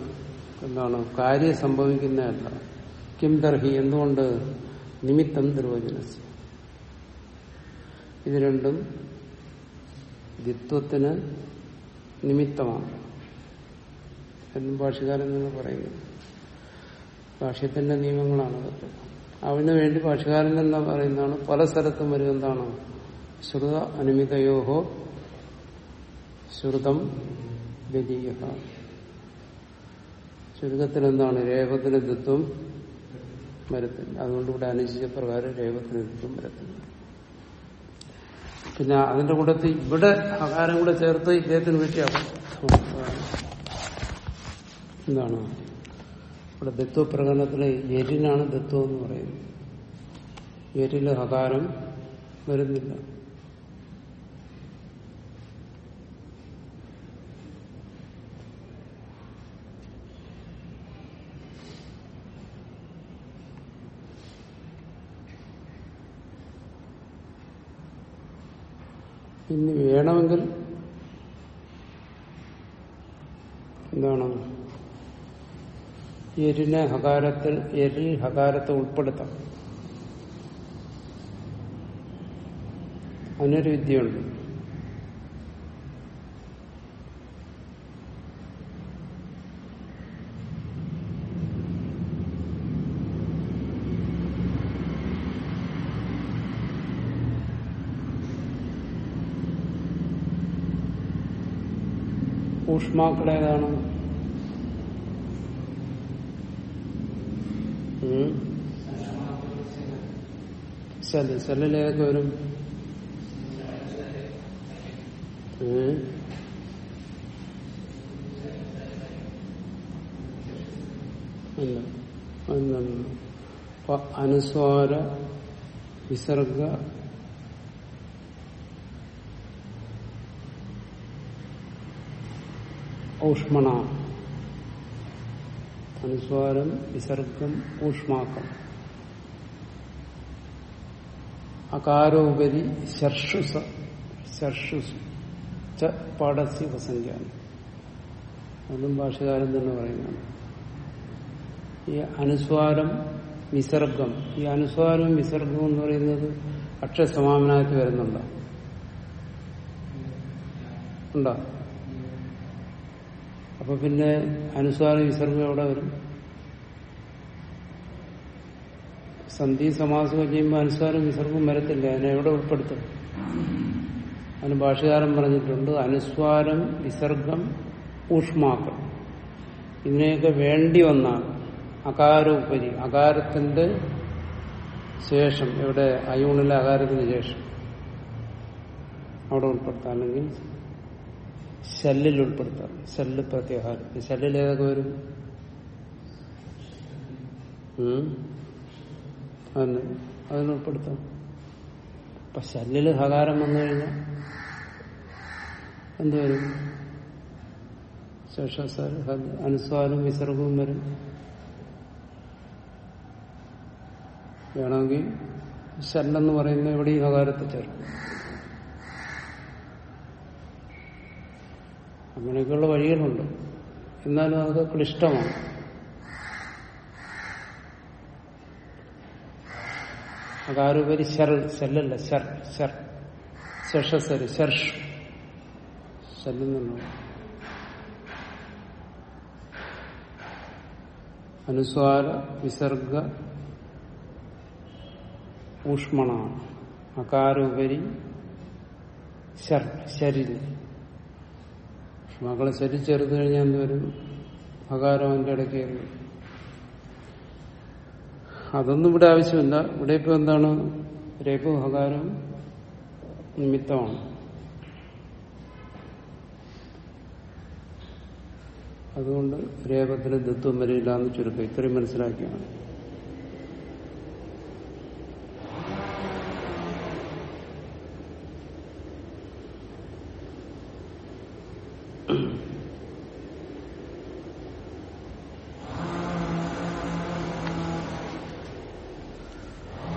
എന്താണ്? കാര്യം സംഭവിക്കുന്നതല്ല. കിം ദർഹി എന്തുകൊണ്ട് നിമിത്തം നിർവചനസ്? ഇത് രണ്ടും ദ്വിത്വത്തിന് നിമിത്തമാണ്. എന്നും ഭാഷകാരൻ നിന്ന് പറയുന്നു ഭാഷ്യത്തിന്റെ നിയമങ്ങളാണ് അതൊക്കെ. അവന് വേണ്ടി ഭാഷകാരൻ എന്താ പറയുന്നതാണ്. പല സ്ഥലത്തും വരുന്നതാണ്. ശ്രുത അനുമിതയോഹോ ശ്രുതം വലിയ ചുരുക്കത്തിൽ എന്താണ് രേഖത്തിന് ദ്വിത്വം വരത്തില്ല അതുകൊണ്ട് ഇവിടെ അനുചിച്ച പ്രകാരം രേഖത്തിന് ദ്വിത്വം വരത്തില്ല പിന്നെ അതിന്റെ കൂട്ടത്തിൽ ഇവിടെ ആഹാരം കൂടെ ചേർത്ത് ഇദ്ദേഹത്തിന് പറ്റിയ എന്താണ്? ഇവിടെ ദത്വ പ്രകടനത്തിലെ എരിനാണ് ദത്വം എന്ന് പറയുന്നത്. എരിൽ ഹകാരം വരുന്നില്ല. ഇനി വേണമെങ്കിൽ എന്താണ്? എരിനെ ഹകാരത്തിൽ എരിൽ ഹകാരത്തെ ഉൾപ്പെടുത്താം. അതിനൊരു വിദ്യയുണ്ട് ഉം? ശൽ ശല്ലിൽ ഏതൊക്കെ വരും. അപ്പൊ അനുസ്വാര വിസർഗ ഊഷ്മണ. അനുസ്വാരം വിസർഗം ഊഷ്മാക്കം. അകാരോപരി ശർഷുസ ശർഷുസ് അതും ഭാഷകാരൻ തന്നെ പറയുന്നതാണ് ഈ അനുസ്വാരം വിസർഗം. ഈ അനുസ്വാരവും വിസർഗവും എന്ന് പറയുന്നത് അക്ഷസമാപനമായിട്ട് വരുന്നുണ്ടോ? ഉണ്ടോ? അപ്പൊ പിന്നെ അനുസ്വാര വിസർഗം എവിടെ വരും? സന്ധി സമാസം ചെയ്യുമ്പോൾ അനുസ്വാരം വിസർഗം വരത്തില്ല. അതിനെ എവിടെ ഉൾപ്പെടുത്തും? അതിന് ഭാഷകാരൻ പറഞ്ഞിട്ടുണ്ട് അനുസ്വാരം വിസർഗം ഊഷ്മാക്കൾ ഇതിനെയൊക്കെ വേണ്ടി വന്ന അകാരോപരി അകാരത്തിന്റെ ശേഷം ഇവിടെ അയൂണിലെ അകാരത്തിന് ശേഷം അവിടെ ഉൾപ്പെടുത്താം. അല്ലെങ്കിൽ ശല്ലിൽ ഉൾപ്പെടുത്താം. ശല്ല് പ്രത്യാഹാരം. ശല്ലിൽ ഏതൊക്കെ വരും? അതിന് അതിനുൾപ്പെടുത്താം അപ്പൊ ശല്ലിൽ ഹകാരം വന്നു കഴിഞ്ഞാൽ എന്തുവരും ശേഷസാര അനുസ്വാരം വിസർഗവും വരും. വേണമെങ്കിൽ ശല്ലെന്ന് പറയുന്ന ഇവിടെ ഈ ഹകാരത്തെ ചേർക്കും. അങ്ങനെയൊക്കെയുള്ള വഴികളുണ്ട്. എന്നാലും അതൊക്കെ ക്ലിഷ്ടമാണ്. അതാരുപരി ശർ ശല്ലല്ല ശർ ശർ. ശേഷസരി ശർഷ്. ശല്ലെന്നുള്ള അനുസ്വാര വിസർഗ ഊഷ്മണ. അകാരോപരി ശർ ശരീരം മകളെ ശരി കഴിഞ്ഞാൽ എന്തുവരും അകാരം അവന്റെ ഇടയ്ക്ക്. അതൊന്നും ഇവിടെ ആവശ്യമില്ല. ഇവിടെ ഇപ്പൊ എന്താണ്? രേപ്പ് ഹകാരവും നിമിത്തമാണ്. അതുകൊണ്ട് രേപത്തിന് ദത്വം വരില്ല എന്ന് ചുരുക്കം ഇത്രയും മനസ്സിലാക്കിയാണ്.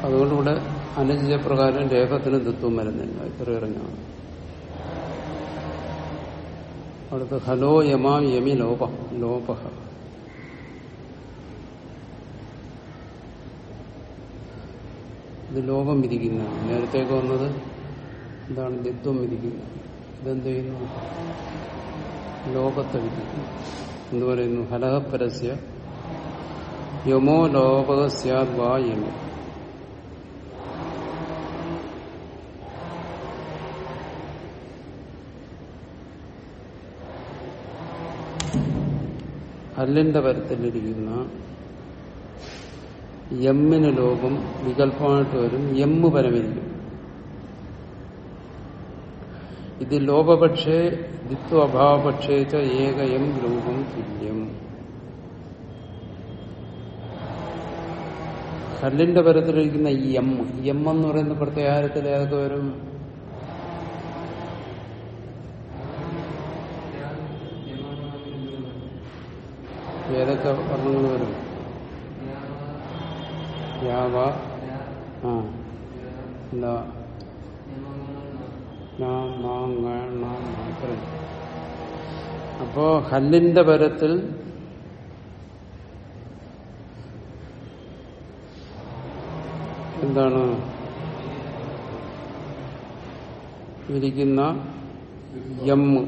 അതുകൊണ്ട് ഇവിടെ അനുചിത പ്രകാരം രേഖത്തിന് ദത്വം വരുന്നില്ല. ഇത്ര ഇറങ്ങാണ് അടുത്ത് ഹലോ യമാം യമി ലോപ ലോപ. ഇത് ലോപം വിധിക്കുന്നതാണ്. നേരത്തേക്ക് വന്നത് എന്താണ് ദിത്വം വിധിക്കുന്നത്. ഇതെന്ത് ചെയ്യുന്നു? ലോകത്തെ വിധിക്കുന്നു. എന്ന് പറയുന്നു ഹലഹ പരസ്യ യമോ ലോപക സ്യാദ് വാ യമി. ഹല്ലിന്റെ പരത്തിലിരിക്കുന്ന യമ്മിന് ലോകം വികല്പമായിട്ട് വരും യമ്മ് പരമിരിക്കും ഇത് ലോപപക്ഷേ ദിത്വ അഭാവപക്ഷേ ച ഏകയം രൂപം തുല്യം. കല്ലിന്റെ പരത്തിലിരിക്കുന്ന എം എം എന്ന് പറയുന്ന പ്രത്യാഹാരത്തിൽ ഏതൊക്കെ വരും? ഏതൊക്കെ വർണങ്ങൾ വരും. യാവ. ആ. എന്താ അപ്പോ ഹല്ലിന്റെ പരത്തിൽ എന്താണ്? ഇരിക്കുന്ന യമ്മ്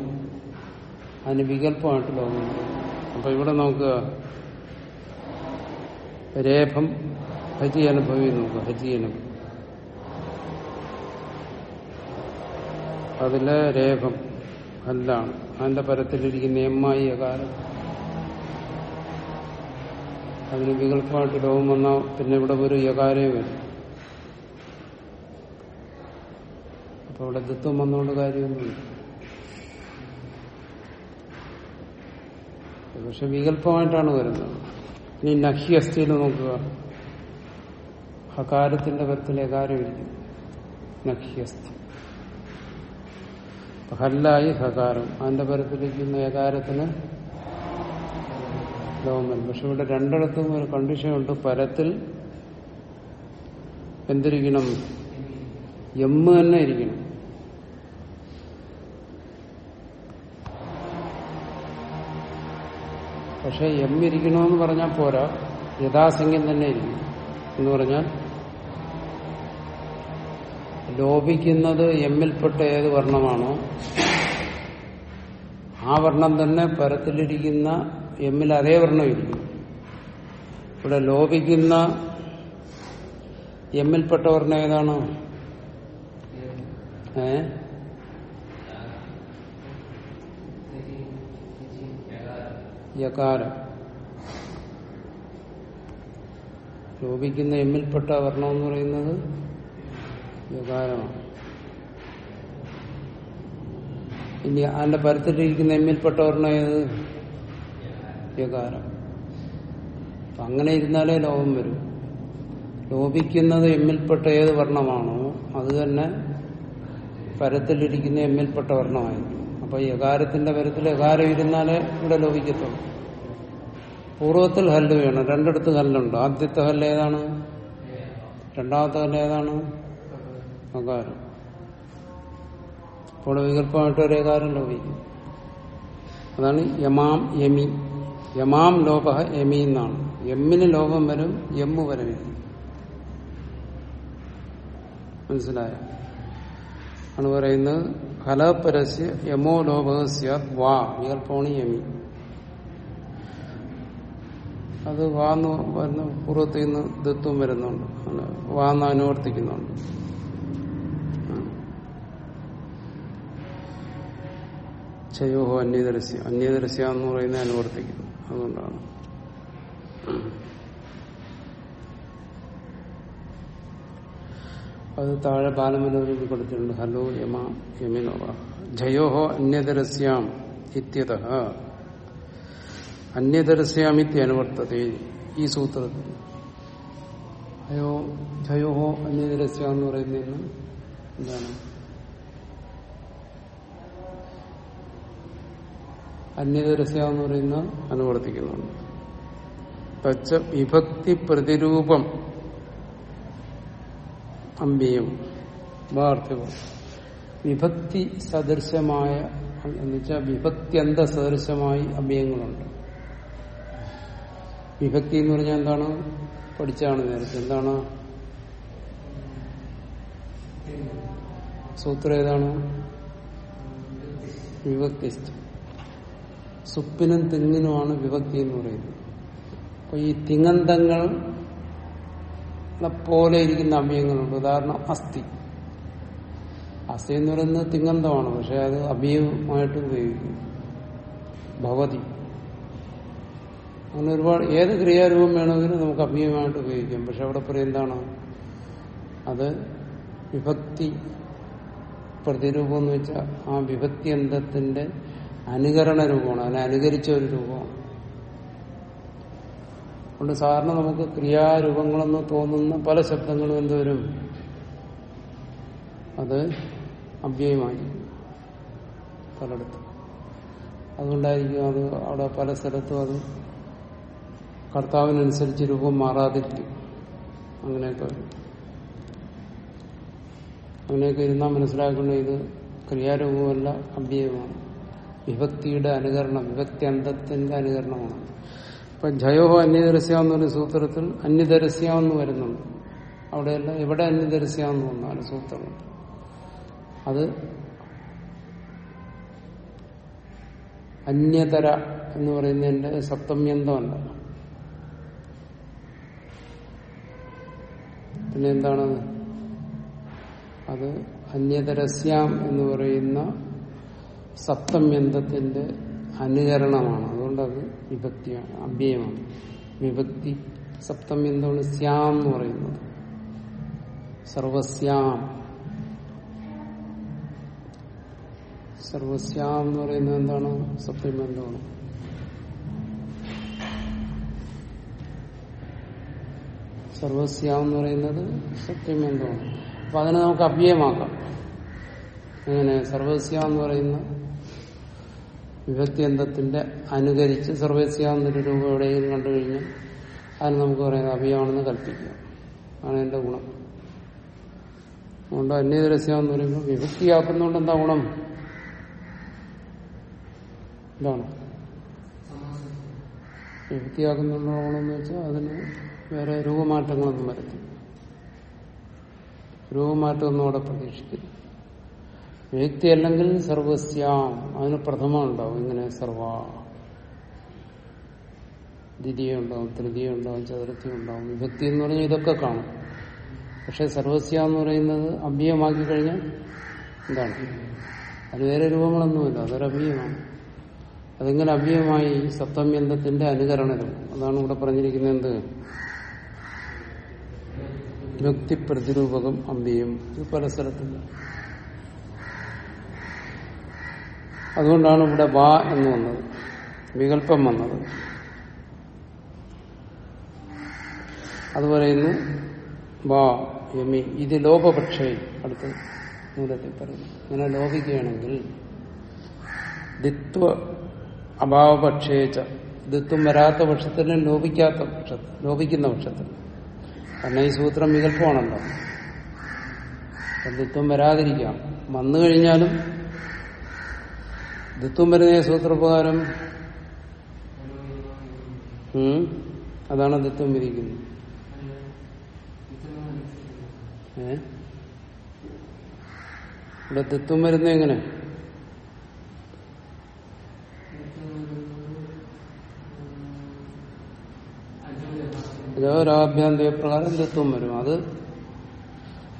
അതിന് വികല്പമായിട്ട് ലോകമുണ്ട് അപ്പൊ ഇവിടെ നോക്കുക രേഖം ഹജി അനുഭവി നോക്കുക ഹജി അനുഭവം അതിലെ രേഖം അല്ലാണ്. അതിന്റെ പരത്തിലിരിക്കുന്ന എമ്മായി അകാലം അതിന് വികല്പമായിട്ട് ലോകം വന്നാൽ പിന്നെ ഇവിടെ ഒരു യകാരേ വരും. അപ്പൊ ഇവിടെ ദത്വം വന്നുകൊണ്ട് കാര്യമൊന്നുമില്ല. പക്ഷെ വികല്പമായിട്ടാണ് വരുന്നത്. ഇനി നഹി അസ്ഥിയിൽ നോക്കുക. ഹകാരത്തിന്റെ പരത്തിൽ യകാരം ഇരിക്കും നഹി അസ്ഥി ഹല്ലായി ഹകാരം അതിന്റെ പരത്തിലിരിക്കുന്ന ഏകാരത്തിന് ലോകം പക്ഷെ ഇവിടെ രണ്ടിടത്തും ഒരു കണ്ടീഷനുണ്ട് പരത്തിൽ എന്തിരിക്കണം? എമ്മ് തന്നെ ഇരിക്കണം. പക്ഷെ എം ഇരിക്കണമെന്ന് പറഞ്ഞാൽ പോരാ. യഥാസംഖ്യം തന്നെ ഇരിക്കും. എന്ന് പറഞ്ഞാൽ ലോപിക്കുന്നത് എമ്മിൽപ്പെട്ട ഏത് വർണമാണോ ആ വർണം തന്നെ പരത്തിലിരിക്കുന്ന എമ്മിൽ അതേ വർണം ഇരിക്കും. ഇവിടെ ലോപിക്കുന്ന എമ്മിൽപ്പെട്ട വർണം ഏതാണ്? ഏ? യകാരം. ലോപിക്കുന്ന എമ്മിൽപ്പെട്ട വർണം എന്ന് പറയുന്നത് യകാരമാണ്. ഇനി അതിന്റെ പരത്തിലിരിക്കുന്ന എമ്മിൽപ്പെട്ട വർണം ഏത്? യകാരം. അങ്ങനെ ഇരുന്നാലേ ലോകം വരും. ലോപിക്കുന്നത് എമ്മിൽപ്പെട്ട ഏത് വർണമാണോ അത് തന്നെ പരത്തിലിരിക്കുന്ന എമ്മിൽപ്പെട്ട വർണമായിരിക്കും. അപ്പൊ യകാരത്തിന്റെ പരത്തിൽ യകാരം ഇരുന്നാലേ ഇവിടെ ലോപിക്കത്തുള്ളൂ. പൂർവത്തിൽ ഹല്ല് വേണം രണ്ടിടത്ത് ഹല്ലുണ്ട്. ആദ്യത്തെ ഹല്ല് ഏതാണ്? രണ്ടാമത്തെ ഹല്ല് ഏതാണ്? അകാരം. അപ്പോൾ വികല്പമായിട്ട് ഒരു ഏകാരം ലോപിക്കും അതാണ് യമാം യമി. യമാം ലോപ യമി എന്നാണ്. എമ്മിന് ലോകം വരും എമ്മ് വരവില്ല മനസ്സിലായ? ആണ് പറയുന്നത് ഹലപരസ്യ യമോ ലോപസ്യ വാ. വികല്പമാണ് യമി. അത് വാന്ന് വരുന്ന പൂർവത്തിൽ നിന്ന് ദത്വം വരുന്നുണ്ട് വാന്ന് അനുവർത്തിക്കുന്നുണ്ട്. ചയോഹോ അന്യദർശ്യ. അന്യദർശ്യ എന്ന് പറയുന്നത് അനുവർത്തിക്കുന്നു. അതുകൊണ്ടാണ്. അത് താഴെ ബാലമനോരമ കൊടുത്തിട്ടുണ്ട്. ഹലോ യമ യമിനോവ. ജയോഹോ അന്യതരസ്യാം ഇത്യത അന്യതരസ്യാമിത്യ അനുവർത്തത ഈ സൂത്രത്തിൽ. അയോ ജയോഹോ അന്യതരസ്യ എന്ന് പറയുന്നതിന് എന്താണ്? അന്യതരസ്യ എന്ന് പറയുന്ന അനുവർത്തിക്കുന്നുണ്ട്. തച്ച വിഭക്തി പ്രതിരൂപം അമ്പിയും വാർത്തകൾ വിഭക്തി സദൃശമായ എന്നുവെച്ചാൽ വിഭക്തി സദൃശമായി അമ്പിയങ്ങളുണ്ട്. വിഭക്തി എന്ന് പറഞ്ഞാൽ എന്താണ്? പഠിച്ചാണ് നേരത്തെ. എന്താണ്? സൂത്രം ഏതാണ്? വിഭക്തി സുപ്പിനും തിങ്ങിനുമാണ് വിഭക്തി എന്ന് പറയുന്നത്. അപ്പൊ ഈ തിങ്ങന്തങ്ങൾ പോലെ ഇരിക്കുന്ന അമ്യങ്ങളുണ്ട്. ഉദാഹരണം അസ്ഥി. അസ്ഥി എന്ന് പറയുന്നത് തിങ്ങന്തമാണ്. പക്ഷെ അത് അമ്യമായിട്ട് ഉപയോഗിക്കും ഭവതി. അങ്ങനെ ഒരുപാട് ഏത് ക്രിയാരൂപം വേണമെങ്കിലും നമുക്ക് അഭിയമായിട്ട് ഉപയോഗിക്കാം. പക്ഷെ അവിടെ പറയും എന്താണ്? അത് വിഭക്തി പ്രതിരൂപം എന്ന് വെച്ചാൽ ആ വിഭക്തി അന്തത്തിന്റെ അനുകരണ രൂപമാണ്. അതിനെ അനുകരിച്ച ഒരു രൂപമാണ്. അതുകൊണ്ട് സാധാരണ നമുക്ക് ക്രിയാരൂപങ്ങളെന്ന് തോന്നുന്ന പല ശബ്ദങ്ങളും എന്തോരും അത് അവ്യയമായി പലയിടത്തും. അതുകൊണ്ടായിരിക്കും അത് അവിടെ പല സ്ഥലത്തും അത് കർത്താവിനനുസരിച്ച് രൂപം മാറാതിരിക്കും. അങ്ങനെയൊക്കെ അങ്ങനെയൊക്കെ ഇരുന്നാൽ മനസ്സിലാക്കുന്ന ഇത് ക്രിയാരൂപമല്ല അവ്യയമാണ് വിഭക്തിയുടെ അനുകരണം വിഭക്തി അന്തത്തിന്റെ അനുകരണമാണ്. ഇപ്പൊ ജയോഹോ അന്യദരസ്യാന്ന് പറഞ്ഞ സൂത്രത്തിൽ അന്യദരസ്യാന്ന് വരുന്നുണ്ട്. അവിടെയല്ല എവിടെ അന്യദരസ്യാന്ന് വന്നാലും സൂത്രം അത് അന്യതര എന്ന് പറയുന്നതിന്റെ സപ്തമ്യന്തമല്ല. പിന്നെ എന്താണ് അത് അന്യതരസ്യാം എന്ന് പറയുന്ന സപ്തമ്യന്തത്തിന്റെ അനുകരണമാണ്. അതുകൊണ്ട് അത് വിഭക്തിയാണ് അഭ്യയമാണ്. വിഭക്തി സപ്തമ്യന്തമാണ് സ്യാം എന്ന് പറയുന്നത്. സർവസ്യാം. സർവസ്യാം എന്ന് പറയുന്നത് എന്താണ്? സപ്തമ്യന്തമാണ്. സർവസ്യാം എന്ന് പറയുന്നത് സത്യമന്തമാണ് അപ്പൊ അതിനെ നമുക്ക് അവ്യയമാക്കാം അങ്ങനെ സർവസ്യ എന്ന് പറയുന്ന വിഭക്തിയന്തത്തിന്റെ അനുകരിച്ച് സർവസ്യ എന്നൊരു രൂപം എവിടെയെങ്കിലും കണ്ടു കഴിഞ്ഞാൽ അതിന് നമുക്ക് പറയുന്നത് അവ്യമാണെന്ന് കൽപ്പിക്കുക ആണ് എന്റെ ഗുണം. അതുകൊണ്ട് അന്യദരസ്യം എന്ന് പറയുമ്പോൾ വിഭക്തിയാക്കുന്നതുകൊണ്ട് എന്താ ഗുണം? എന്താണ് വിഭക്തിയാക്കുന്നതുകൊണ്ടുള്ള ഗുണം എന്ന് വെച്ചാൽ അതിന് വേറെ രൂപമാറ്റങ്ങളൊന്നും വരത്തില്ല. രൂപമാറ്റമൊന്നും അവിടെ പ്രതീക്ഷിക്കില്ല. വ്യക്തി അല്ലെങ്കിൽ സർവസ്യാം അതിന് പ്രഥമ ഉണ്ടാവും ഇങ്ങനെ സർവ. ദ്വിതീയ ഉണ്ടാവും തൃതീയ ഉണ്ടാവും ചതുർത്ഥി ഉണ്ടാവും വിഭക്തി എന്ന് പറഞ്ഞാൽ ഇതൊക്കെ കാണും. പക്ഷെ സർവസ്യ എന്ന് പറയുന്നത് അഭ്യയമാക്കി കഴിഞ്ഞാൽ എന്താണ്? അത് വേറെ രൂപങ്ങളൊന്നുമില്ല അതൊരു അഭ്യയമാണ് അതെങ്ങനെ അഭ്യയമായി സപ്തമ്യന്തത്തിന്റെ അനുകരണം അതാണ് ഇവിടെ പറഞ്ഞിരിക്കുന്നത് എന്ത്? വ്യക്തി പ്രതിരൂപകം അമ്പിയും. ഇത് പല സ്ഥലത്തുണ്ട്. അതുകൊണ്ടാണ് ഇവിടെ വാ എന്ന് വന്നത്. വികല്പം വന്നത്. അത് പറയുന്നു വാ യമി. ഇത് ലോപപക്ഷേ. അടുത്ത് മൂലത്തിൽ പറയുന്നു. ഇങ്ങനെ ലോപിക്കുകയാണെങ്കിൽ ദിത്വ അഭാവപക്ഷേച്ച ദിത്വം വരാത്ത പക്ഷത്തിന് ലോപിക്കാത്ത പക്ഷത്തിൽ ലോപിക്കുന്ന പക്ഷത്തിൽ കാരണം ഈ സൂത്രം വികല്പമാണല്ലോ. ദിത്വം വരാതിരിക്കാം. വന്നു കഴിഞ്ഞാലും ദിത്വം വരുന്ന സൂത്രപ്രകാരം അതാണ് ദിത്വം വിരിക്കുന്നത്. ഏ? ഇവിടെ ദിത്വം വരുന്നത് എങ്ങനെ? പ്രകാരം ദിത്വം വരും. അത്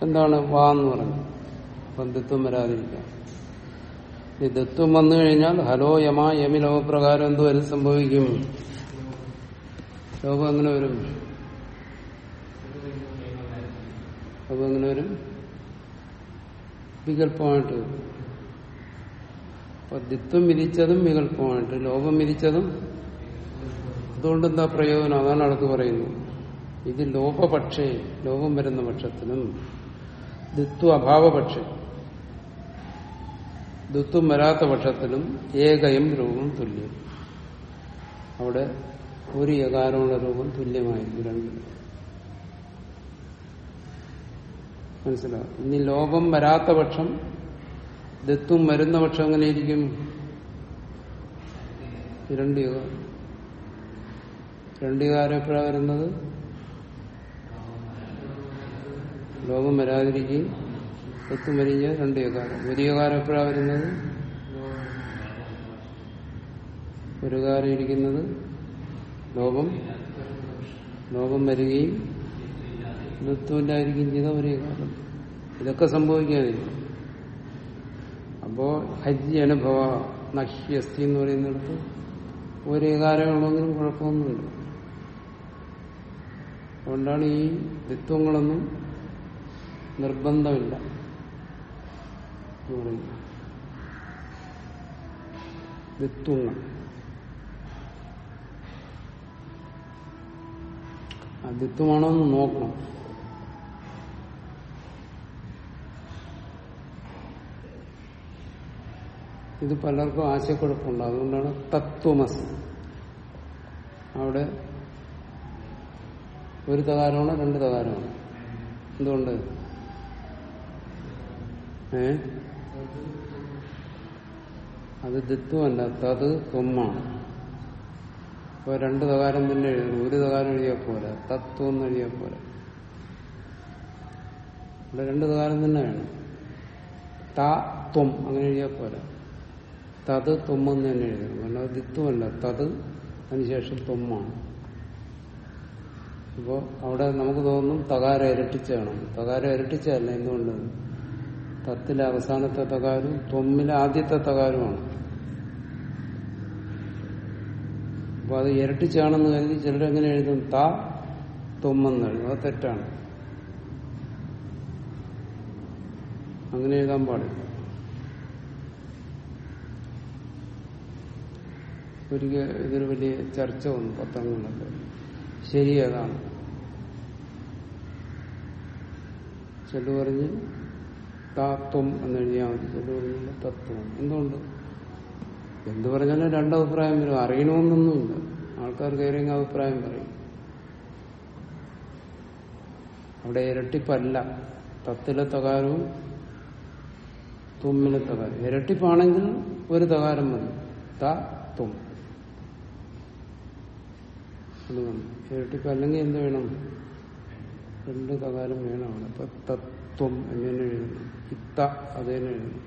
എന്താണ്? വാ എന്ന് പറഞ്ഞു. അപ്പം ദിത്വം വരാതിരിക്കാം. ഈ ദത്വം വന്നു കഴിഞ്ഞാൽ ഹലോ യമ യമി ലോകപ്രകാരം എന്തോ വരും? സംഭവിക്കും. ലോകം അങ്ങനെ വരും? ലോകം അങ്ങനെ വരും? വികല്പമായിട്ട് വരും. അപ്പൊ ദിത്വം വിധിച്ചതും വികല്പമായിട്ട് ലോകം വിധിച്ചതും അതുകൊണ്ട് എന്താ പ്രയോജനം? അതാണ് അടുത്ത് പറയുന്നത്. ഇത് ലോപപക്ഷേ ലോകം വരുന്ന പക്ഷത്തിനും ദിത്വ അഭാവപക്ഷേ ദുത്വം വരാത്ത പക്ഷത്തിലും ഏകയും രൂപം തുല്യം. അവിടെ ഒരു ഏകാരമുള്ള രൂപം തുല്യമായിരിക്കും രണ്ടിനും മനസ്സിലാവും ഇനി ലോകം വരാത്ത പക്ഷം ദത്വം വരുന്ന പക്ഷം എങ്ങനെയിരിക്കും? രണ്ട് യുഗ രണ്ട് യുഗാരം എപ്പോഴാണ് വരുന്നത്? ലോകം വരാതിരിക്കുകയും ദത്വം വരിഞ്ഞ രണ്ട് യുഗാരം ഒരു എപ്പോഴാണ് വരുന്നത്? ഒരു കാലം ഇരിക്കുന്നത്? ലോകം? ലോകം വരികയും ദത്വമില്ലായിരിക്കുകയും ചെയ്ത ഒരേ കാലം ഇതൊക്കെ സംഭവിക്കാതിരിക്കും. അപ്പോ ഹജ്ജി അനുഭവ നഹ്യസ്തി എന്ന് പറയുന്നിടത്ത് ഒരേ ഏകാരമുള്ളെങ്കിലും കുഴപ്പമൊന്നുമില്ല. അതുകൊണ്ടാണ് ഈ ദിത്വങ്ങളൊന്നും നിർബന്ധമില്ല. എന്ന് അദ്വിത്വമാണോ എന്ന് നോക്കണം. ഇത് പലർക്കും ആശയക്കുഴപ്പമുണ്ട്. അതുകൊണ്ടാണ് തത്വമസ്. അവിടെ ഒരു തകാരമാണ് രണ്ട് തകാരമാണ്? എന്തുകൊണ്ട്? ഏ? അത് ദിത്വമല്ല തത് ത്വമാണ് ഇപ്പൊ രണ്ട് തകാരം തന്നെ എഴുതുന്നു. ഒരു തകാരം എഴുതിയാൽ പോരാ. തത്വം എന്ന് എഴുതിയാൽ പോരാ. ഇവിടെ രണ്ട് തകാരം തന്നെ വേണം. താ ത്വം അങ്ങനെ എഴുതിയാൽ പോരാ. തത് ത്വമെന്ന് തന്നെ എഴുതണം കാരണം അത് ദിത്വമല്ല. തത് അതിനുശേഷം ത്വമാണ് അപ്പോൾ അവിടെ നമുക്ക് തോന്നും തകാര ഇരട്ടിച്ചാണ് തകാര ഇരട്ടിച്ചല്ല എന്തുകൊണ്ട്? തത്തിലെ അവസാനത്തെ തകാരും തൊമ്മിലെ ആദ്യത്തെ തകാരുമാണ്. അപ്പൊ അത് ഇരട്ടിച്ചാണെന്ന് കരുതി ചിലരെങ്ങനെ എഴുതും? താ തൊമ്മെന്ന് എഴുതും അത് തെറ്റാണ്. അങ്ങനെ എഴുതാൻ പാടില്ല. ഒരിക്കൽ ഇതൊരു വലിയ ചർച്ച വന്നു പത്രങ്ങളിലൊക്കെ. ശരി ചെല്ലു പറഞ്ഞ് താത്വം എന്നെഴുതിയാൽ മതി. ചെല്ലു പറഞ്ഞില്ല തത്വം. എന്തുകൊണ്ട്? എന്ത് പറഞ്ഞാലും രണ്ടഭിപ്രായം വരും. അറിയണമെന്നൊന്നുമില്ല. ആൾക്കാർ കയറിയെങ്കിൽ അഭിപ്രായം പറയും. അവിടെ ഇരട്ടിപ്പല്ല. തത്തിലെ തകാരവും തുമ്മിലെ തകാരം ഇരട്ടിപ്പാണെങ്കിൽ ഒരു തകാരം മതി. ത തും ഇരട്ടിപ്പല്ലെങ്കിൽ എന്ത് വേണം? രണ്ട് കകാലം വേണമാണ് അപ്പൊ തത്വം എങ്ങനെ എഴുതുന്നു ഇത്ത അതേനെ എഴുതുന്നു.